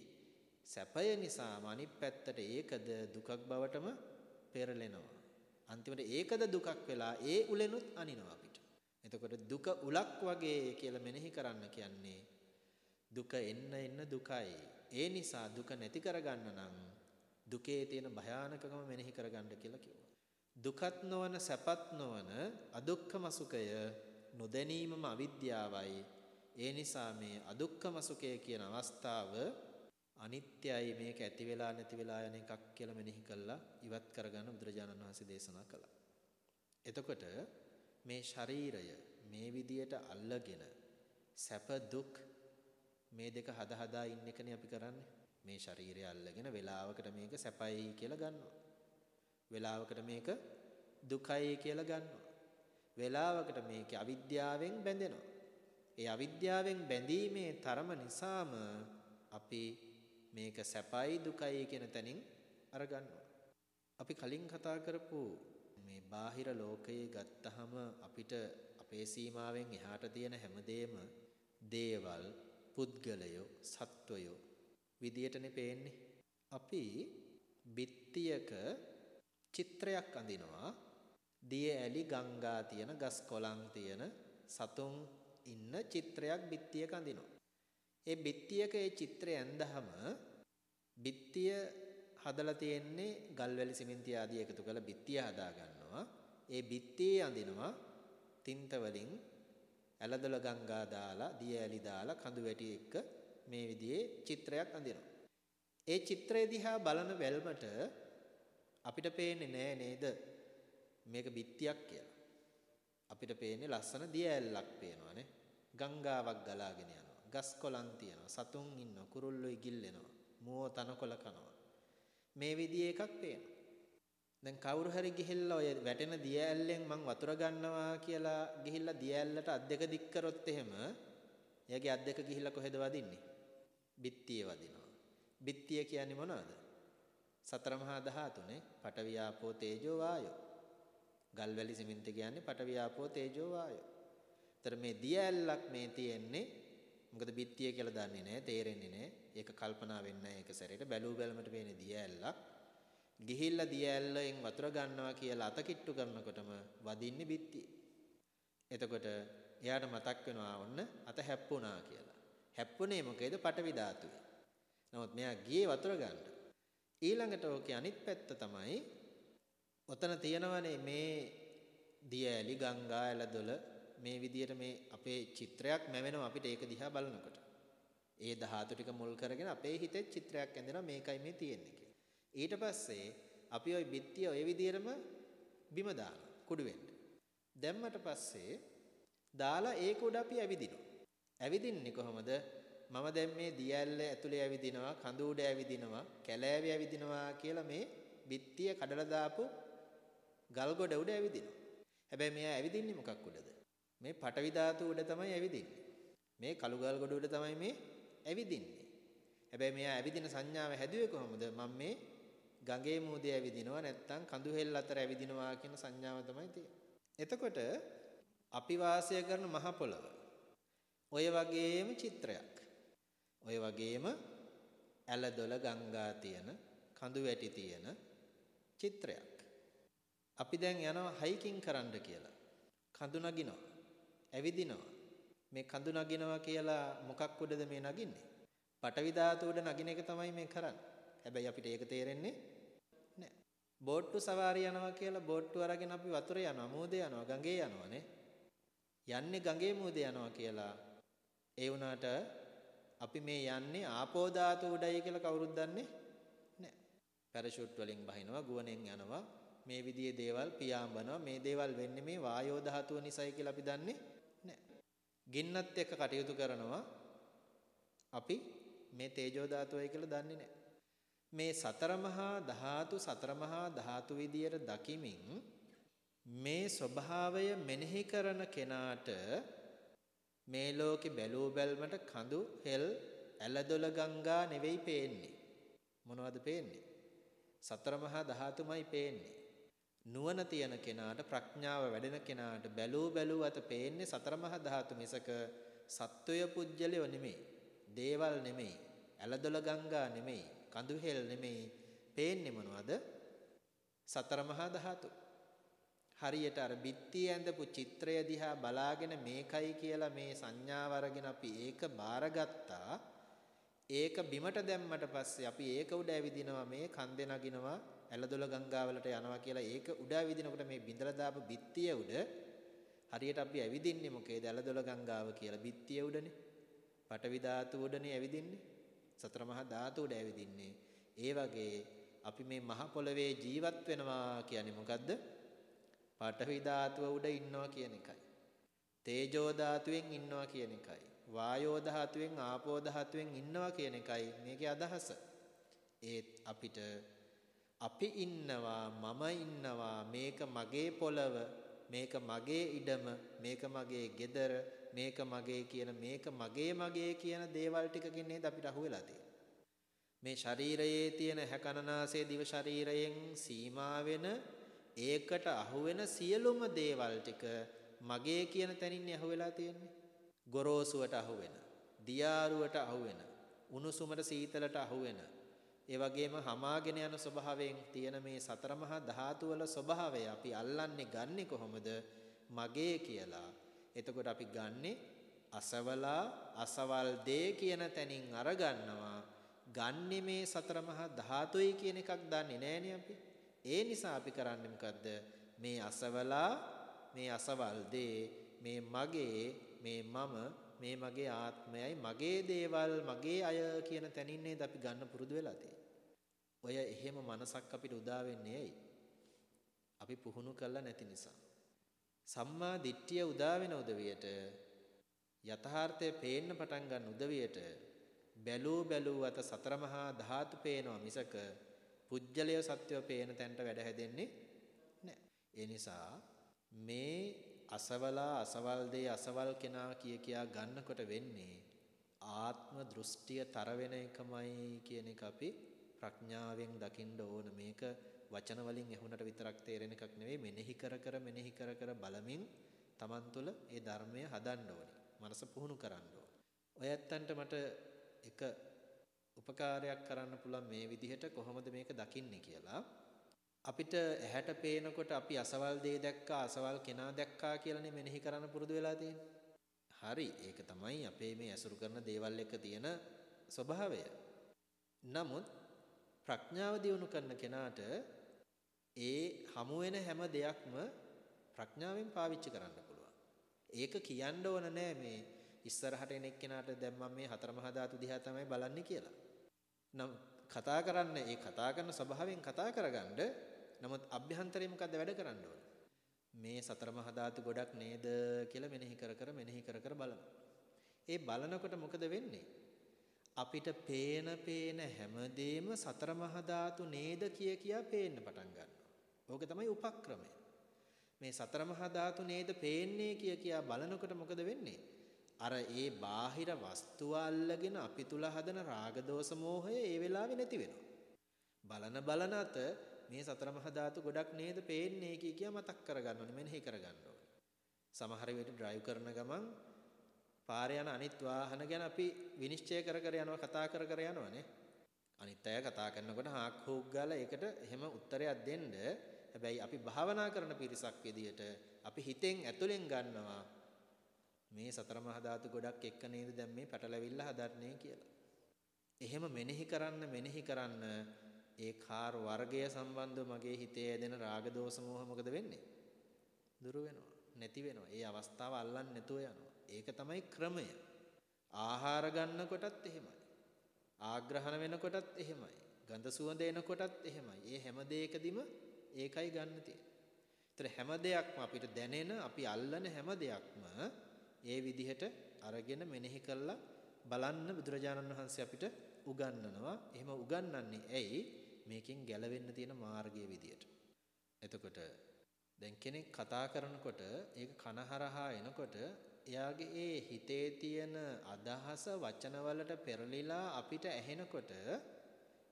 සැපය නිසාම අනිත් පැත්තට ඒකද දුකක් බවටම පෙරලෙනවා. අන්තිමට ඒකද දුකක් වෙලා ඒ උලෙනුත් අනිනවා අපිට. එතකොට දුක උලක් වගේ කියලා මෙනෙහි කරන්න කියන්නේ දුක එන්න එන්න දුකයි. ඒ නිසා දුක නැති කරගන්න නම් දුකේ තියෙන භයානකකම මෙනෙහි කරගන්න කියලා කිව්වා. දුකත් නොවන සැපත් නොවන අදුක්ඛම සුඛය නොදැනීමම අවිද්‍යාවයි. ඒ නිසා මේ අදුක්ඛම සුඛය කියන අවස්ථාව අනිත්‍යයි මේක ඇති වෙලා නැති වෙලා යන එකක් කියලා මෙනෙහි කළා ඉවත් කරගන්න බුදුරජාණන් වහන්සේ දේශනා කළා. එතකොට මේ ශරීරය මේ විදියට අල්ලගෙන සැප දුක් මේ දෙක හදා හදා ඉන්න එකනේ අපි කරන්නේ. මේ ශරීරය අල්ලගෙන වෙලාවකට මේක සැපයි කියලා ගන්නවා. වෙලාවකට මේක දුකයි කියලා ගන්නවා. වෙලාවකට මේක අවිද්‍යාවෙන් බැඳෙනවා. ඒ අවිද්‍යාවෙන් බැඳීමේ තරම නිසාම අපි මේක සැපයි දුකයි කියන තැනින් අරගන්නවා. අපි කලින් කතා කරපු මේ බාහිර ලෝකයේ ගත්තහම අපිට අපේ සීමාවෙන් එහාට තියෙන හැමදේම දේවල් පුද්ගලයෝ සත්වයෝ විදියටනේ පේන්නේ. අපි බිත්තියක චිත්‍රයක් අඳිනවා. දිය ඇලි ගංගා තියෙන ගස් කොළන් තියෙන සතුන් ඉන්න චිත්‍රයක් බිත්තියක අඳිනවා. ඒ බිත්තියක ඒ චිත්‍රය ඇඳහම බිත්තිය හදලා තියෙන්නේ ගල්වැලි සිමෙන්ති ආදී එකතු කරලා බිත්තිය හදා ගන්නවා. ඒ බිත්තියේ අඳිනවා තින්ත වලින් ඇලදොල ගංගා දාලා දිය ඇලි දාලා කඳු වැටි එක්ක මේ විදිහේ චිත්‍රයක් අඳිනවා. ඒ චිත්‍රය දිහා බලන වැල්මට අපිට පේන්නේ නෑ නේද මේක බිත්තියක් කියලා. අපිට පේන්නේ ලස්සන දිය ඇල්ලක් පේනවානේ. ගංගාවක් ගලාගෙන යනවා. ගස් කොළන් තියෙනවා. සතුන් ඉන්නවා. කුරුල්ලෝ ඉගිල්ලෙනවා. මුව තනකොළ කනවා. මේ විදිහේ එකක් පේනවා. දැන් කවුරු හරි ගිහිල්ලා ඔය වැටෙන දිය ඇල්ලෙන් මං වතුර ගන්නවා කියලා ගිහිල්ලා දිය ඇල්ලට අත් දෙක දික් කරොත් එහෙම එයාගේ අත් දෙක ගිහිල්ලා කොහෙද වදින්නේ? බිත්තිය වදිනවා. බිත්තිය කියන්නේ මොනවද? සතර මහා ධාතුනේ පඨවි ආපෝ තේජෝ වායෝ. ගල්වැලි සිමෙන්ති කියන්නේ පඨවි ආපෝ තේජෝ වායෝ. ତර මේ දිය ඇල්ලක් මේ තියෙන්නේ මොකද බිත්තිය කියලා දන්නේ නැහැ තේරෙන්නේ නැහැ. ඒක කල්පනා වෙන්නේ නැහැ ඒක සැරේට බැලූ බැලමට පේන්නේ දිය ඇල්ලක්. ගිහිල්ලා දිය ඇල්ලෙන් වතුර ගන්නවා කියලා අත කිට්ටු කරනකොටම වදින්නේ බිත්තිය. එතකොට එයාට මතක් වෙනවා ඔන්න අත හැප්පුණා කියලා. හැප්පුණේ මොකේද? පටවි ධාතුවේ. නමුත් මෙයා ගියේ වතුර ගන්න. ඊළඟට ඕකේ අනිත් පැත්ත තමයි ඔතන තියෙනවනේ මේ දිය ඇලි ගංගා ඇලදොල මේ විදියට මේ අපේ චිත්‍රයක් මැවෙනවා අපිට ඒක දිහා බලනකොට. ඒ ධාතු ටික මුල් කරගෙන අපේ හිතේ චිත්‍රයක් ඇඳෙනවා මේකයි මේ තියෙන්නේ කියලා. ඊට පස්සේ අපි ওই බිත්තිය ওই විදියටම බිම දානවා කුඩු වෙන්න. දැම්මට පස්සේ දාලා ඒක උඩ අපි ඇවිදිනවා. ඇවිදින්නේ කොහොමද? මම දැන් මේ දියැල්ල ඇතුලේ ඇවිදිනවා, කඳු උඩ ඇවිදිනවා, කැලෑවේ ඇවිදිනවා කියලා මේ බිත්තිය කඩලා දාපු ගල් ගොඩ උඩ ඇවිදිනවා. හැබැයි මෙයා ඇවිදින්නේ මොකක් උඩද? මේ පටවි ධාතු උඩ තමයි ඇවිදින්නේ. මේ කළු ගල් ගොඩ උඩ තමයි මේ ඇවිදින්නේ. හැබැයි මෙයා ඇවිදින සංඥාව හැදුවේ කොහොමද? මම මේ ගඟේ මූදේ ඇවිදිනවා නැත්නම් කඳු හෙල් අතර ඇවිදිනවා කියන සංඥාව තමයි තියෙන්නේ. එතකොට අපි වාසය කරන මහ පොළව ඔය වගේම චිත්‍රයක්. ඔය වගේම ඇලදොල ගංගා තියෙන කඳු වැටි තියෙන චිත්‍රයක්. අපි දැන් යනවා හයිකින් කරන්න කියලා. කඳු නගිනවා. ඇවිදිනවා. මේ කඳු නගිනවා කියලා මොකක් උඩද මේ නගින්නේ? පටවි ධාතු උඩ නගින එක තමයි මේ කරන්නේ. හැබැයි අපිට ඒක තේරෙන්නේ නැහැ. බෝට්ටු සවාරි යනවා කියලා බෝට්ටු අරගෙන අපි වතුරේ යනවා මූදේ යනවා ගඟේ යනවානේ. යන්නේ ගඟේ මූදේ යනවා කියලා ඒ වුණාට අපි මේ යන්නේ ආපෝ ධාතු උඩයි කියලා කවුරුත් දන්නේ නැහැ. පැරෂූට් වලින් බහිනවා ගුවනෙන් යනවා මේ විදිහේ දේවල් පියාඹනවා මේ දේවල් වෙන්නේ මේ වායෝ ධාතුව නිසායි කියලා අපි දන්නේ නැහැ. ගින්නත් එක්ක කටයුතු කරනවා අපි මේ තේජෝ ධාතුවයි කියලා දන්නේ නැහැ. මේ සතර මහා ධාතු සතර මහා ධාතු විදියට දකිමින් මේ ස්වභාවය මෙනෙහි කරන කෙනාට මේ ලෝකෙ බැලූ බැල්මට කඳු හෙල් ඇලදොල ගංගා නෙවෙයි පේන්නේ මොනවද පේන්නේ සතර මහා ධාතුමයි පේන්නේ නුවණ තියෙන කෙනාට ප්‍රඥාව වැඩෙන කෙනාට බැලූ බැලූ අත පේන්නේ සතර මහා ධාතු මිසක සත්වය පුජ්‍යලයෝ නෙමෙයි දේවල් නෙමෙයි ඇලදොල ගංගා නෙමෙයි කඳු හෙල් නෙමෙයි. පේන්නේ මොනවද? සතර මහා ධාතු. හරියට අර බිත්තිය ඇඳපු චිත්‍රය දිහා බලාගෙන මේකයි කියලා මේ සංඥාව අරගෙන අපි ඒක බාරගත්තා. ඒක බිමට දැම්මට පස්සේ අපි ඒක උඩ ඇවිදිනවා මේ කන්දේ නගිනවා. ඇලදොල ගංගාවලට යනවා කියලා ඒක උඩ ඇවිදිනකොට මේ බිඳලා දාපු බිත්තිය උඩ හරියට අපි ඇවිදින්නේ මොකේද ඇලදොල ගංගාව කියලා බිත්තිය උඩනේ පටවි ධාතු උඩනේ ඇවිදින්නේ සතර මහා ධාතු උඩ ඇවිදින්නේ ඒ වගේ අපි මේ මහ පොළවේ ජීවත් වෙනවා කියන්නේ මොකද්ද පඨවි ධාතුව උඩ ඉන්නවා කියන එකයි. තේජෝ ධාතුවෙන් ඉන්නවා කියන එකයි. වායෝ ධාතුවෙන් ආපෝ ධාතුවෙන් ඉන්නවා කියන එකයි මේකේ අදහස. ඒත් අපිට අපි ඉන්නවා මම ඉන්නවා මේක මගේ පොළව මේක මගේ ඉඩම මේක මගේ ගෙදර මේක මගේ කියන මේක මගේ මගේ කියන දේවල් ටිකකින් නේද අපිට අහුවෙලා තියෙන්නේ. මේ ශරීරයේ තියෙන හැකනනාසයේ දිව ශරීරයෙන් සීමා වෙන ඒකට අහුවෙන සියලුම දේවල් ටික මගේ කියන තැනින් අහුවෙලා තියෙන්නේ. ගොරෝසුවට අහුවෙන, දියාරුවට අහුවෙන, උණුසුමට සීතලට අහුවෙන, ඒ වගේම හමාගෙන යන ස්වභාවයෙන් තියෙන මේ සතර මහා ධාතු වල ස්වභාවය අපි අල්ලන්නේ ගන්නෙ කොහොමද? මගේ කියලා. එතකොට අපි ගන්නෙ අසවලා අසවල් දේ කියන තැනින් අරගන්නවා. ගන්නෙ මේ සතර මහා ධාතුයි කියන එකක් දන්නේ නැහනේ අපි. ඒ නිසා අපි කරන්නේ මොකද්ද? මේ අසවලා මේ අසවල් දේ මේ මගේ මේ මම මේ මගේ ආත්මයයි මගේ දේවල් මගේ අය කියන තැනින් නේද අපි ගන්න පුරුදු වෙලා ඔය එහෙම මනසක් අපිට උදා වෙන්නේ ඇයි? අපි පුහුණු කළා නැති නිසා. සම්මා දිට්ඨිය උදා වෙන උදවියට යථාර්ථය පේන්න පටන් ගන්න උදවියට බැලූ බැලූ අත සතර මහා ධාතු පේනවා මිසක පුජ්‍යලය සත්‍යව පේන තැනට වැඩ හැදෙන්නේ නැහැ. ඒ නිසා මේ අසවලා අසවල් දෙය අසවල් කෙනා කිය කියා ගන්නකොට වෙන්නේ ආත්ම දෘෂ්ටිය තර වෙන එකමයි කියන එක අපි ප්‍රඥාවෙන් දකින්න ඕන මේක වචන වලින් එහුණට විතරක් තේරෙන එකක් නෙවෙයි මෙනෙහි කර කර මෙනෙහි කර කර බලමින් Taman තුල ඒ ධර්මය හදන්න ඕනේ. මනස පුහුණු කරන්න ඕනේ. ඔය ඇත්තන්ට මට එක උපකාරයක් කරන්න පුළුවන් මේ විදිහට කොහොමද මේක දකින්නේ කියලා අපිට ඇහැට පේනකොට අපි අසවල් දේ දැක්කා අසවල් කෙනා දැක්කා කියලානේ මෙනෙහි කරන්න පුරුදු වෙලා තියෙන්නේ. හරි ඒක තමයි අපේ මේ ඇසුරු කරන දේවල් එක තියෙන ස්වභාවය. නමුත් ප්‍රඥාව දියුණු කරන කෙනාට ඒ හමු වෙන හැම දෙයක්ම ප්‍රඥාවෙන් පාවිච්චි කරන්න පුළුවන්. ඒක කියන්න ඕන නෑ මේ ඉස්සරහට එන එක්කෙනාට දැන් මම මේ හතර මහා ධාතු දිහා තමයි බලන්නේ කියලා. නම් කතා කරන්න ඒ කතා කරන ස්වභාවයෙන් කතා කරගන්න නමුත් අභ්‍යන්තරේ මොකද්ද වැඩ කරන්න ඕන? මේ සතර මහා ධාතු ගොඩක් නේද කියලා මෙනෙහි කර කර මෙනෙහි කර කර බලනවා. ඒ බලනකොට මොකද වෙන්නේ? අපිට පේන පේන හැමදේම සතර මහා ධාතු නේද කිය කියා පේන්න පටන් ගන්නවා. ඕක තමයි උපක්‍රමය. මේ සතර මහා ධාතු නේද පේන්නේ කිය කියා බලනකොට මොකද වෙන්නේ? අර ඒ බාහිර වස්තුව අල්ලගෙන අපි තුල හදන රාග දෝෂ මෝහය ඒ වෙලාවේ නැති වෙනවා. බලන බලන අත මේ සතර මහා ධාතු ගොඩක් නේද පේන්නේ කිය කිය මතක් කරගන්න ඕනේ මෙනෙහි කරගන්න ඕනේ. සමහර වෙලට drive කරන ගමන් පාරේ යන අනිත් වාහන ගැන අපි විනිශ්චය කර කර යනවා කතා කර කර යනවානේ. අනිත් අය කතා කරනකොට හාක් හුක් ගාලා ඒකට එහෙම උත්තරයක් දෙන්න හැබැයි අපි භාවනා කරන පිරිසක් විදියට අපි හිතෙන් ඇතුලෙන් ගන්නවා මේ සතර මහා ධාතු ගොඩක් එක්ක නේද දැන් මේ පැටලවිල්ල හදන්නේ කියලා. එහෙම මෙනෙහි කරන්න මෙනෙහි කරන්න ඒ කාර් වර්ගය සම්බන්ධව මගේ හිතේ ඇදෙන රාග දෝෂ මෝහ මොකද වෙන්නේ? දුරු වෙනවා. නැති වෙනවා. ඒ අවස්ථාව අල්ලන්නේ නැතුව යනවා. ඒක තමයි ක්‍රමය. ආහාර ගන්නකොටත් එහෙමයි. ආග්‍රහණ වෙනකොටත් එහෙමයි. ගඳ සුවඳ එනකොටත් එහෙමයි. ඒ හැම දෙයකදීම ඒකයි ගන්න තියෙන්නේ. ඒතර හැම දෙයක්ම අපිට දැනෙන, අපි අල්ලන හැම දෙයක්ම ඒ විදිහට අරගෙන මෙනෙහි කළා බලන්න බුදුරජාණන් වහන්සේ අපිට උගන්වනවා. එහෙම උගන්වන්නේ ඇයි? මේකෙන් ගැලවෙන්න තියෙන මාර්ගයේ විදියට. එතකොට දැන් කෙනෙක් කතා කරනකොට ඒක කනහරහා එනකොට එයාගේ ඒ හිතේ තියෙන අදහස වචනවලට පෙරලිලා අපිට ඇහෙනකොට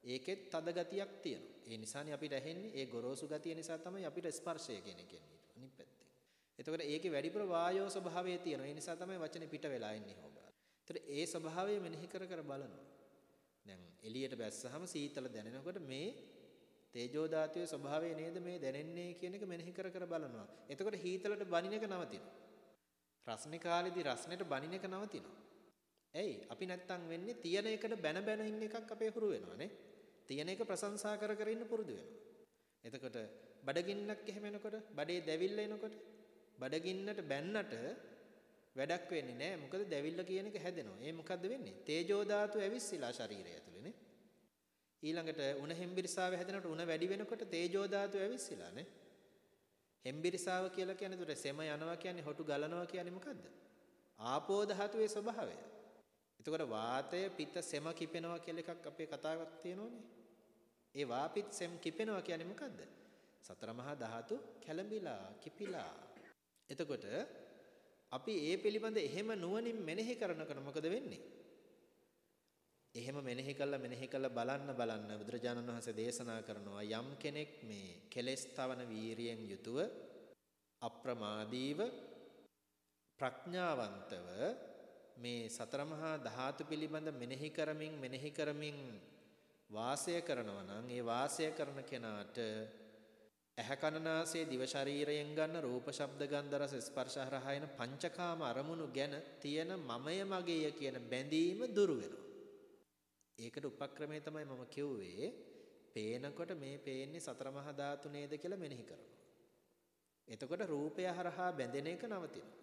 ඒකෙත් තද ගතියක් තියෙනවා. ඒ නිසානේ අපිට ඇහෙන්නේ ඒ ගොරෝසු ගතිය නිසා තමයි අපිට ස්පර්ශය කියන එක එන්නේ අනිත් පැත්තෙන්. එතකොට ඒකේ වැඩිපුර වායෝ ස්වභාවය තියෙනවා. ඒ නිසා තමයි වචනේ පිට වෙලා එන්නේ හොබා. එතකොට ඒ ස්වභාවය මෙනෙහි කර කර බලනවා. දැන් එළියට බැස්සහම සීතල දැනෙනකොට මේ තේජෝ ධාතුවේ ස්වභාවය නේද මේ දැනෙන්නේ කියන එක මෙනෙහි කර කර බලනවා. එතකොට හීතලට බනින එක නවතිනවා. රස්නේ කාලෙදි රස්නෙට බනින එක නවතිනවා. ඇයි? අපි නැත්තම් වෙන්නේ තියෙන එකට බැන බැන ඉන්න එකක් අපේ හුරු වෙනවානේ. තියෙන එක ප්‍රශංසා කර කර ඉන්න පුරුදු වෙනවා. එතකොට බඩගින්නක් එහෙම එනකොට, බඩේ දැවිල්ල එනකොට, බඩගින්නට බැන්නට වැඩක් වෙන්නේ නැහැ. මොකද දැවිල්ල කියන එක හැදෙනවා. ඒ මොකද්ද වෙන්නේ? තේජෝ ධාතු ඇවිස්සීලා ශරීරය ඇතුලේ නේ. ඊළඟට උණ හෙම්බිරිසාව හැදෙනකොට උණ වැඩි වෙනකොට තේජෝ ධාතු ඇවිස්සීලා නේ. හෙම්බිරිසාව කියලා කියන්නේ උතර සෙම යනවා කියන්නේ හොටු ගලනවා කියන්නේ මොකද්ද? ආපෝ ධාතුවේ ස්වභාවය. එතකොට වාතය පිත්ත සෙම කිපෙනවා කියලා එකක් අපේ කතාවක් තියෙනවනේ. ඒ වාපිත් සෙම් කිපෙනවා කියන්නේ මොකද්ද? සතර මහා ධාතු කැළඹිලා කිපිලා. එතකොට අපි ඒ පිළිබඳ එහෙම නුවණින් මෙනෙහි කරනකොට මොකද වෙන්නේ? එහෙම මෙනෙහි කළා මෙනෙහි කළා බලන්න බලන්න බුදුරජාණන් වහන්සේ දේශනා කරනවා යම් කෙනෙක් මේ කෙලෙස් තවන වීරියෙන් යුතුව අප්‍රමාදීව ප්‍රඥාවන්තව මේ සතර මහා ධාතු පිළිබඳ මෙනෙහි කරමින් මෙනෙහි කරමින් වාසය කරනවා නම් ඒ වාසය කරන කෙනාට ඇහැ කනනාසය දිව ශරීරයෙන් ගන්න රූප ශබ්ද ගන්ධ රස ස්පර්ශ හරහා එන පංචකාම අරමුණු ගැන තියෙන මමය මගේය කියන බැඳීම දුරු වෙනවා ඒකට උපක්‍රමය තමයි මම කිව්වේ පේනකොට මේ පේන්නේ සතර මහා ධාතු නේද කියලා මෙනෙහි කරනවා. එතකොට රූපය හරහා බැඳෙන එක නවතිනවා.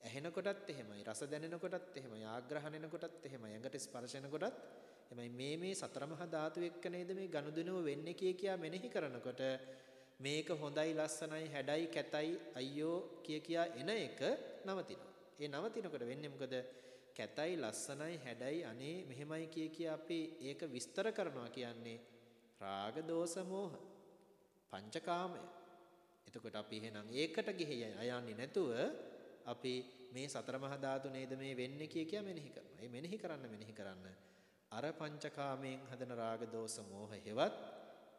ඇහෙනකොටත් එහෙමයි, රස දැනෙනකොටත් එහෙමයි, ආග්‍රහණයනකොටත් එහෙමයි, ඇඟට ස්පර්ශනකොටත් එහෙමයි මේ මේ සතර මහා ධාතු එක්ක නේද මේ ගනුදෙනුව වෙන්නේ කිය කියා මෙනෙහි කරනකොට මේක හොඳයි ලස්සනයි හැඩයි කැතයි අයියෝ කිය කියා එන එක නවතිනවා. ඒ නවතිනකොට වෙන්නේ මොකද? කැතයි ලස්සනයි හැඩයි අනේ මෙහෙමයි කිය කිය අපි ඒක විස්තර කරනවා කියන්නේ රාග දෝෂ මෝහ පංචකාමය. එතකොට අපි එහෙනම් ඒකට ගිහිය යන්නේ නැතුව අපි මේ සතර මහා ධාතු නේද මේ වෙන්නේ කිය කිය මෙනෙහි කරනවා. මේ මෙනෙහි කරන්න මෙනෙහි කරන්න අර පංචකාමයෙන් හදන රාග දෝෂ මෝහ හේවත්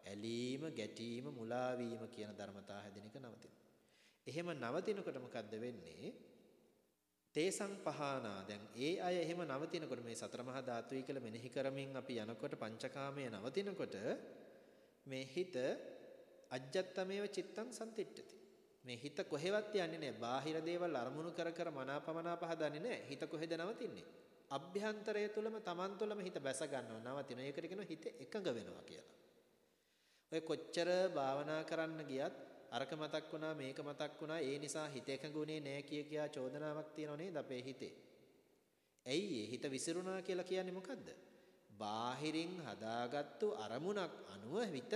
ඇලීම ගැටීම මුලා වීම කියන ධර්මතා හැදෙන එක නවතිනවා. එහෙම නවතිනකොට මොකද්ද වෙන්නේ? තේසං පහනා. දැන් ඒ අය එහෙම නවතිනකොට මේ සතර මහා ධාතුයි කියලා මෙනෙහි කරමින් අපි යනකොට පංචකාමයේ නවතිනකොට මේ හිත අජ්ජත්තමේව චිත්තං සම්තිට්ඨති. මේ හිත කොහෙවත් යන්නේ නැහැ. බාහිර දේවල් අරමුණු කර කර මනාපමනාප හදන්නේ නැහැ. හිත කොහෙද නවතින්නේ? අභ්‍යන්තරය තුලම Taman තුලම හිත බැස ගන්නවා නවතින ඒකට කියනවා හිත එකඟ වෙනවා කියලා ඔය කොච්චර භාවනා කරන්න ගියත් අරක මතක් වුණා මේක මතක් වුණා ඒ නිසා හිත එකඟුනේ නෑ කිය කියා චෝදනාවක් තියෙනව නේද අපේ හිතේ. ඇයි හිත විසිරුණා කියලා කියන්නේ මොකද්ද? බාහිරින් හදාගත්තු අරමුණක් අනුව හිත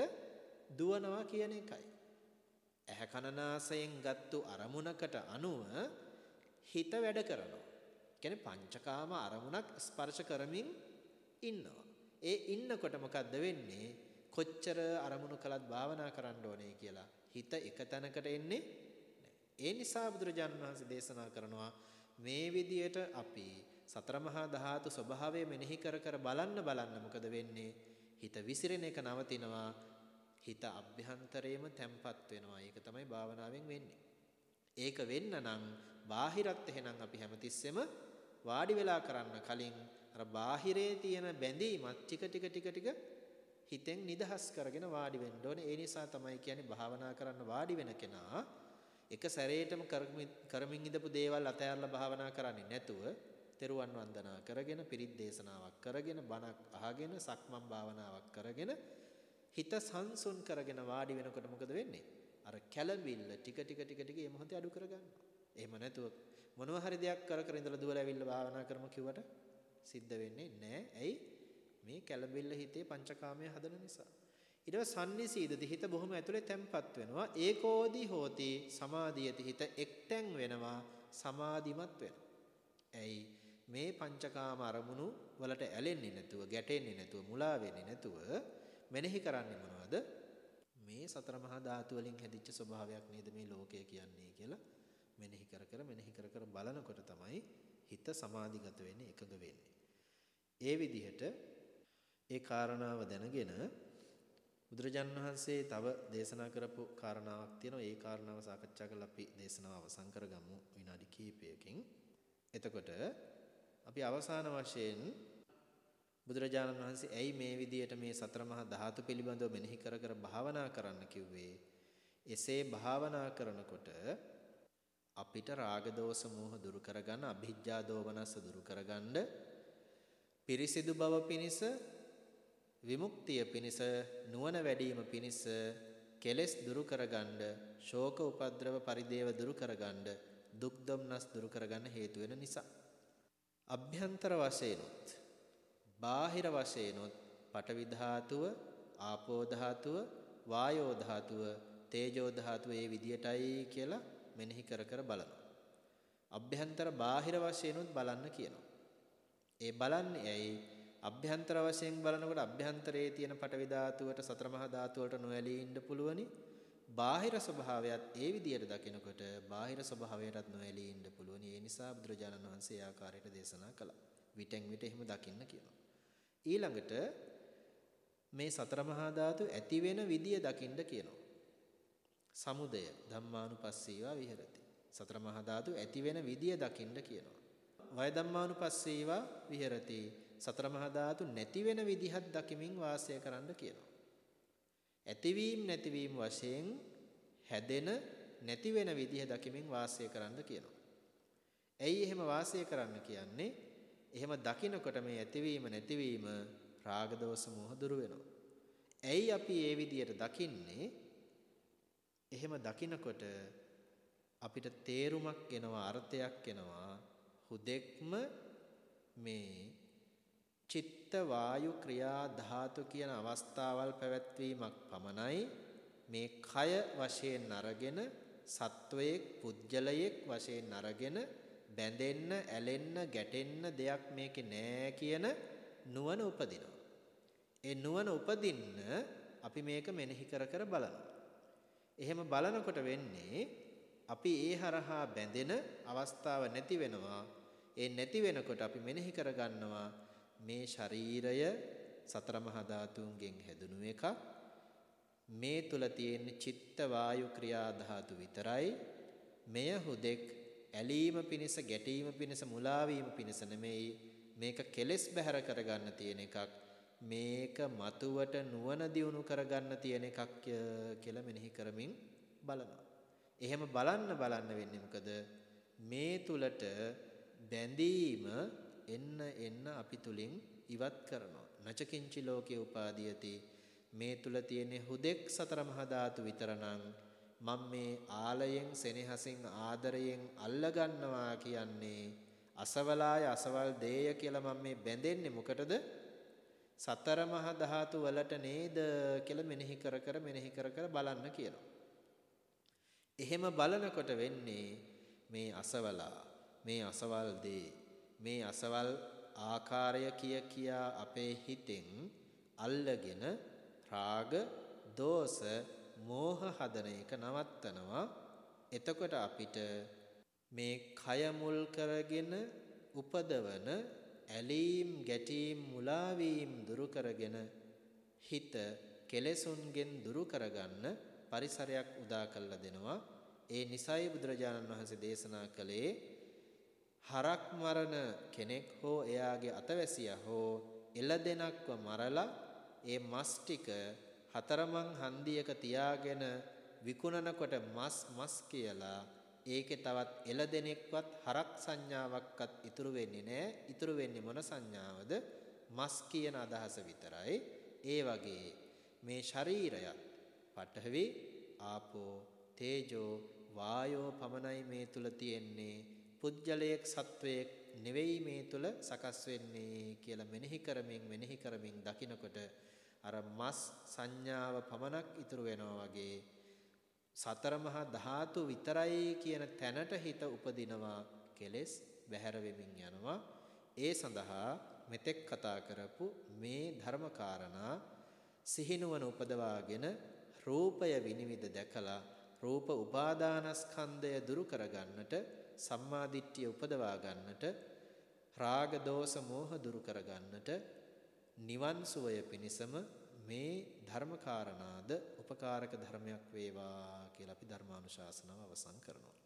දුවනවා කියන එකයි. ඇහැ කනනාසයෙන් ගත්තු අරමුණකට අනුව හිත වැඩ කරනවා. කියන්නේ පංචකාම අරමුණක් ස්පර්ශ කරමින් ඉන්නවා. ඒ ඉන්නකොට මොකද්ද වෙන්නේ? කොච්චර අරමුණු කළත් භාවනා කරන්න ඕනේ කියලා හිත එක තැනකට එන්නේ ඒ නිසා බුදුරජාණන් වහන්සේ දේශනා කරනවා මේ විදියට අපි සතර මහා ධාතු ස්වභාවය මෙනෙහි කර කර බලන්න බලන්න මොකද වෙන්නේ? හිත විසිරෙන එක නවතිනවා. හිත අභ්‍යන්තරේම තැම්පත් වෙනවා. ඒක තමයි භාවනාවෙන් වෙන්නේ. ඒක වෙන්න නම් බාහිරත් එහෙනම් අපි හැමතිස්සෙම වාඩි වෙලා කරන්න කලින් අර බාහිරේ තියෙන බැඳීමත් ටික ටික ටික ටික හිතෙන් නිදහස් කරගෙන වාඩි වෙන්න ඕනේ. ඒ නිසා තමයි කියන්නේ භාවනා කරන්න වාඩි වෙන කෙනා එක සැරේටම කරමින් ඉඳපු දේවල් අතහැරලා භාවනා කරන්නේ නැතුව තෙරුවන් වන්දනා කරගෙන පිරිත් දේශනාවක් කරගෙන බණක් අහගෙන සක්මන් භාවනාවක් කරගෙන හිත සංසුන් කරගෙන වාඩි වෙනකොට මොකද වෙන්නේ? අර කැළඹිල්ල ටික ටික ටික ටික මේ මොහොතේ අඩු කරගන්නවා. එහෙම නැතුව මොනවා හරි දෙයක් කර කර ඉඳලා දුවලා ඇවිල්ලා භාවනා කරමු කිව්වට සිද්ධ වෙන්නේ නැහැ. ඇයි? මේ කැළඹිල්ල හිතේ පංචකාමයේ හදන නිසා. ඊට පස්සේ සම්නිසීදති හිත බොහොම ඇතුලේ තැම්පත් වෙනවා. ඒකෝදි හෝති සමාධියති හිත එක්තැන් වෙනවා සමාධිමත් වෙනවා. ඇයි මේ පංචකාම අරමුණු වලට ඇලෙන්නේ නැතුව, ගැටෙන්නේ නැතුව, මුලා වෙන්නේ නැතුව මෙනෙහි කරන්නේ මොනවද? මේ සතර මහා ධාතු වලින් හැදිච්ච ස්වභාවයක් නේද මේ ලෝකය කියන්නේ කියලා මෙනෙහි කර කර මෙනෙහි කර කර බලනකොට තමයි හිත සමාධිගත වෙන්නේ එකඟ වෙන්නේ. ඒ විදිහට ඒ කාරණාව දැනගෙන බුදුරජාන් වහන්සේ තව දේශනා කරපු කාරණාවක් තියෙනවා. ඒ කාරණාව සාකච්ඡා කරලා අපි දේශනාව අවසන් කරගමු විනාඩි කිහිපයකින්. එතකොට අපි අවසාන වශයෙන් බුදුරජාණන් වහන්සේ ඇයි මේ විදියට මේ සතර මහා ධාතු පිළිබඳව මෙනෙහි කර කර භාවනා කරන්න කිව්වේ? එසේ භාවනා කරනකොට අපිට රාග දෝෂ මෝහ දුරු කරගන්න, අභිජ්ජා දෝමනස්ස දුරු කරගන්න, පිරිසිදු බව පිණිස, විමුක්තිය පිණිස, නුවණ වැඩිම පිණිස, කෙලෙස් දුරු කරගන්න, ශෝක උපද්‍රව පරිදේව දුරු කරගන්න, දුක් දුම්නස් දුරු කරගන්න හේතු වෙන නිසා. අභ්‍යන්තර වශයෙන්ුත් බාහිර වශයෙන්ුත් පඨවි ධාතුව, ආපෝ ධාතුව, වායෝ ධාතුව, තේජෝ ධාතුව ඒ විදියටයි කියලා මෙනෙහි කර කර බලනවා. අභ්‍යන්තර බාහිර වශයෙන්ුත් බලන්න කියනවා. ඒ බලන්නේ ඇයි? අභ්‍යන්තර වශයෙන් බලනකොට අභ්‍යන්තරයේ තියෙන පටවි ධාතුවට සතර මහා ධාතු වලට නොඇලී ඉන්න පුළුවනි. බාහිර ස්වභාවයත් ඒ විදියට දකිනකොට බාහිර ස්වභාවයටත් නොඇලී ඉන්න පුළුවනි. ඒ නිසා බුදුරජාණන් වහන්සේ ආකාරයට දේශනා කළා. විටෙන් විට එහෙම දකින්න කියනවා. ඊළඟට මේ සතර මහා ධාතු ඇති වෙන විදිය දකින්න කියනවා. සමුදය ධම්මානුපස්සීවා විහෙරති. සතර මහා ධාතු ඇති වෙන විදිය දකින්න කියනවා. වය ධම්මානුපස්සීවා විහෙරති. සතර මහා ධාතු නැති වෙන විදිහත් දකිමින් වාසය කරන්න කියනවා. ඇතිවීම නැතිවීම වශයෙන් හැදෙන නැති වෙන විදිහ දකිමින් වාසය කරන්න කියනවා. ඇයි එහෙම වාසය කරන්න කියන්නේ? එහෙම දකිනකොට මේ ඇතිවීම නැතිවීම රාග දෝෂ මොහ දුරු වෙනවා. ඇයි අපි මේ විදියට දකින්නේ? එහෙම දකිනකොට අපිට තේරුමක් එනවා අර්ථයක් එනවා හුදෙක්ම මේ චිත්ත වායු ක්‍රියා ධාතු කියන අවස්ථාවල් පැවැත්වීමක් පමණයි මේ කය වශයෙන් අරගෙන සත්වයේක් පුජ්‍යලයේක් වශයෙන් අරගෙන බැඳෙන්න ඇලෙන්න ගැටෙන්න දෙයක් මේකේ නෑ කියන නුවණ උපදිනවා. ඒ නුවණ උපදින්න අපි මේක මෙනෙහි කර කර බලනවා. එහෙම බලනකොට වෙන්නේ අපි ඒ හරහා බැඳෙන අවස්ථාව නැති වෙනවා. ඒ නැති වෙනකොට අපි මෙනෙහි කරගන්නවා මේ ශරීරය සතර මහා ධාතුන්ගෙන් හැදුණු එකක්. මේ තුල තියෙන චිත්ත වායු ක්‍රියා ධාතු විතරයි. මෙය හුදෙක් ඇලීම පිණිස ගැටීම පිණිස මුලා වීම පිණිස නෙමෙයි මේක කෙලෙස් බැහැර කරගන්න තියෙන එකක්. මේක මතුවට නුවණ දියුණු කරගන්න තියෙන එකක් කියලා මෙනෙහි කරමින් බලනවා. එහෙම බලන්න බලන්න වෙන්නේ මොකද? මේ තුලට බැඳීම එන්න එන්න අපි තුලින් ඉවත් කරනවා. නචකින්චි ලෝකේ උපාදීයති මේ තුල තියෙන හුදෙක් සතර මහා ධාතු විතරනම් මම මේ ආලයෙන් සෙනෙහසින් ආදරයෙන් අල්ලගන්නවා කියන්නේ අසවලාය අසවල් දේය කියලා මම මේ බැඳෙන්නේ මොකටද? සතර මහා ධාතු වලට නේද කියලා මෙනෙහි කර කර මෙනෙහි කර කර බලන්න කියනවා. එහෙම බලනකොට වෙන්නේ මේ අසවලා මේ අසවල් දේ මේ අසවල් ආකාරය කිය කියා අපේ හිතෙන් අල්ලගෙන රාග දෝෂ මෝහ හදන එක නවත්තනවා එතකොට අපිට මේ කය මුල් කරගෙන උපදවන ඇලීම් ගැටීම් මුලාවීම් දුරු කරගෙන හිත කෙලෙසුන්ගෙන් දුරු කරගන්න පරිසරයක් උදා කරලා දෙනවා. ඒ නිසයි බුදුරජාණන් වහන්සේ දේශනා කළේ හරක් මරණ කෙනෙක් හෝ එයාගේ අතවැසියා හෝ එළදෙනක්ව මරලා ඒ මස් ටික හතරමං හන්දියක තියාගෙන විකුණනකොට මස් මස් කියලා ඒකේ තවත් එළදෙනෙක්වත් හරක් සංඥාවක්වත් ඉතුරු වෙන්නේ නැහැ. ඉතුරු වෙන්නේ මොන සංඥාවද? මස් කියන අදහස විතරයි. ඒ වගේ මේ ශරීරයත් පඨවි ආපෝ තේජෝ වායෝ පමණයි මේ තුල තියෙන්නේ පුජ්‍යලයක් සත්වයක් නෙවෙයි මේ තුල සකස් වෙන්නේ කියලා මෙනෙහි කරමින් මෙනෙහි කරමින් දකිනකොට අර මස් සංඥාව පමණක් ඉතුරු වෙනවා වගේ සතර මහා ධාතු විතරයි කියන තැනට හිත උපදිනවා කෙලෙස් බැහැර වෙමින් යනවා. ඒ සඳහා මෙතෙක් කතා කරපු මේ ධර්ම කාරණා සිහිනුවන උපදවාගෙන රූපය විනිවිද දැකලා රූප උපාදානස්කන්ධය දුරු කරගන්නට සම්මාදිට්ඨිය උපදවා ගන්නට රාග දෝෂ මෝහ දුරු කරගන්නට නිවන් සුවය පිණිසම මේ ධර්ම කාරණාද උපකාරක ධර්මයක් වේවා කියලා අපි ධර්මානුශාසනාව අවසන් කරනවා.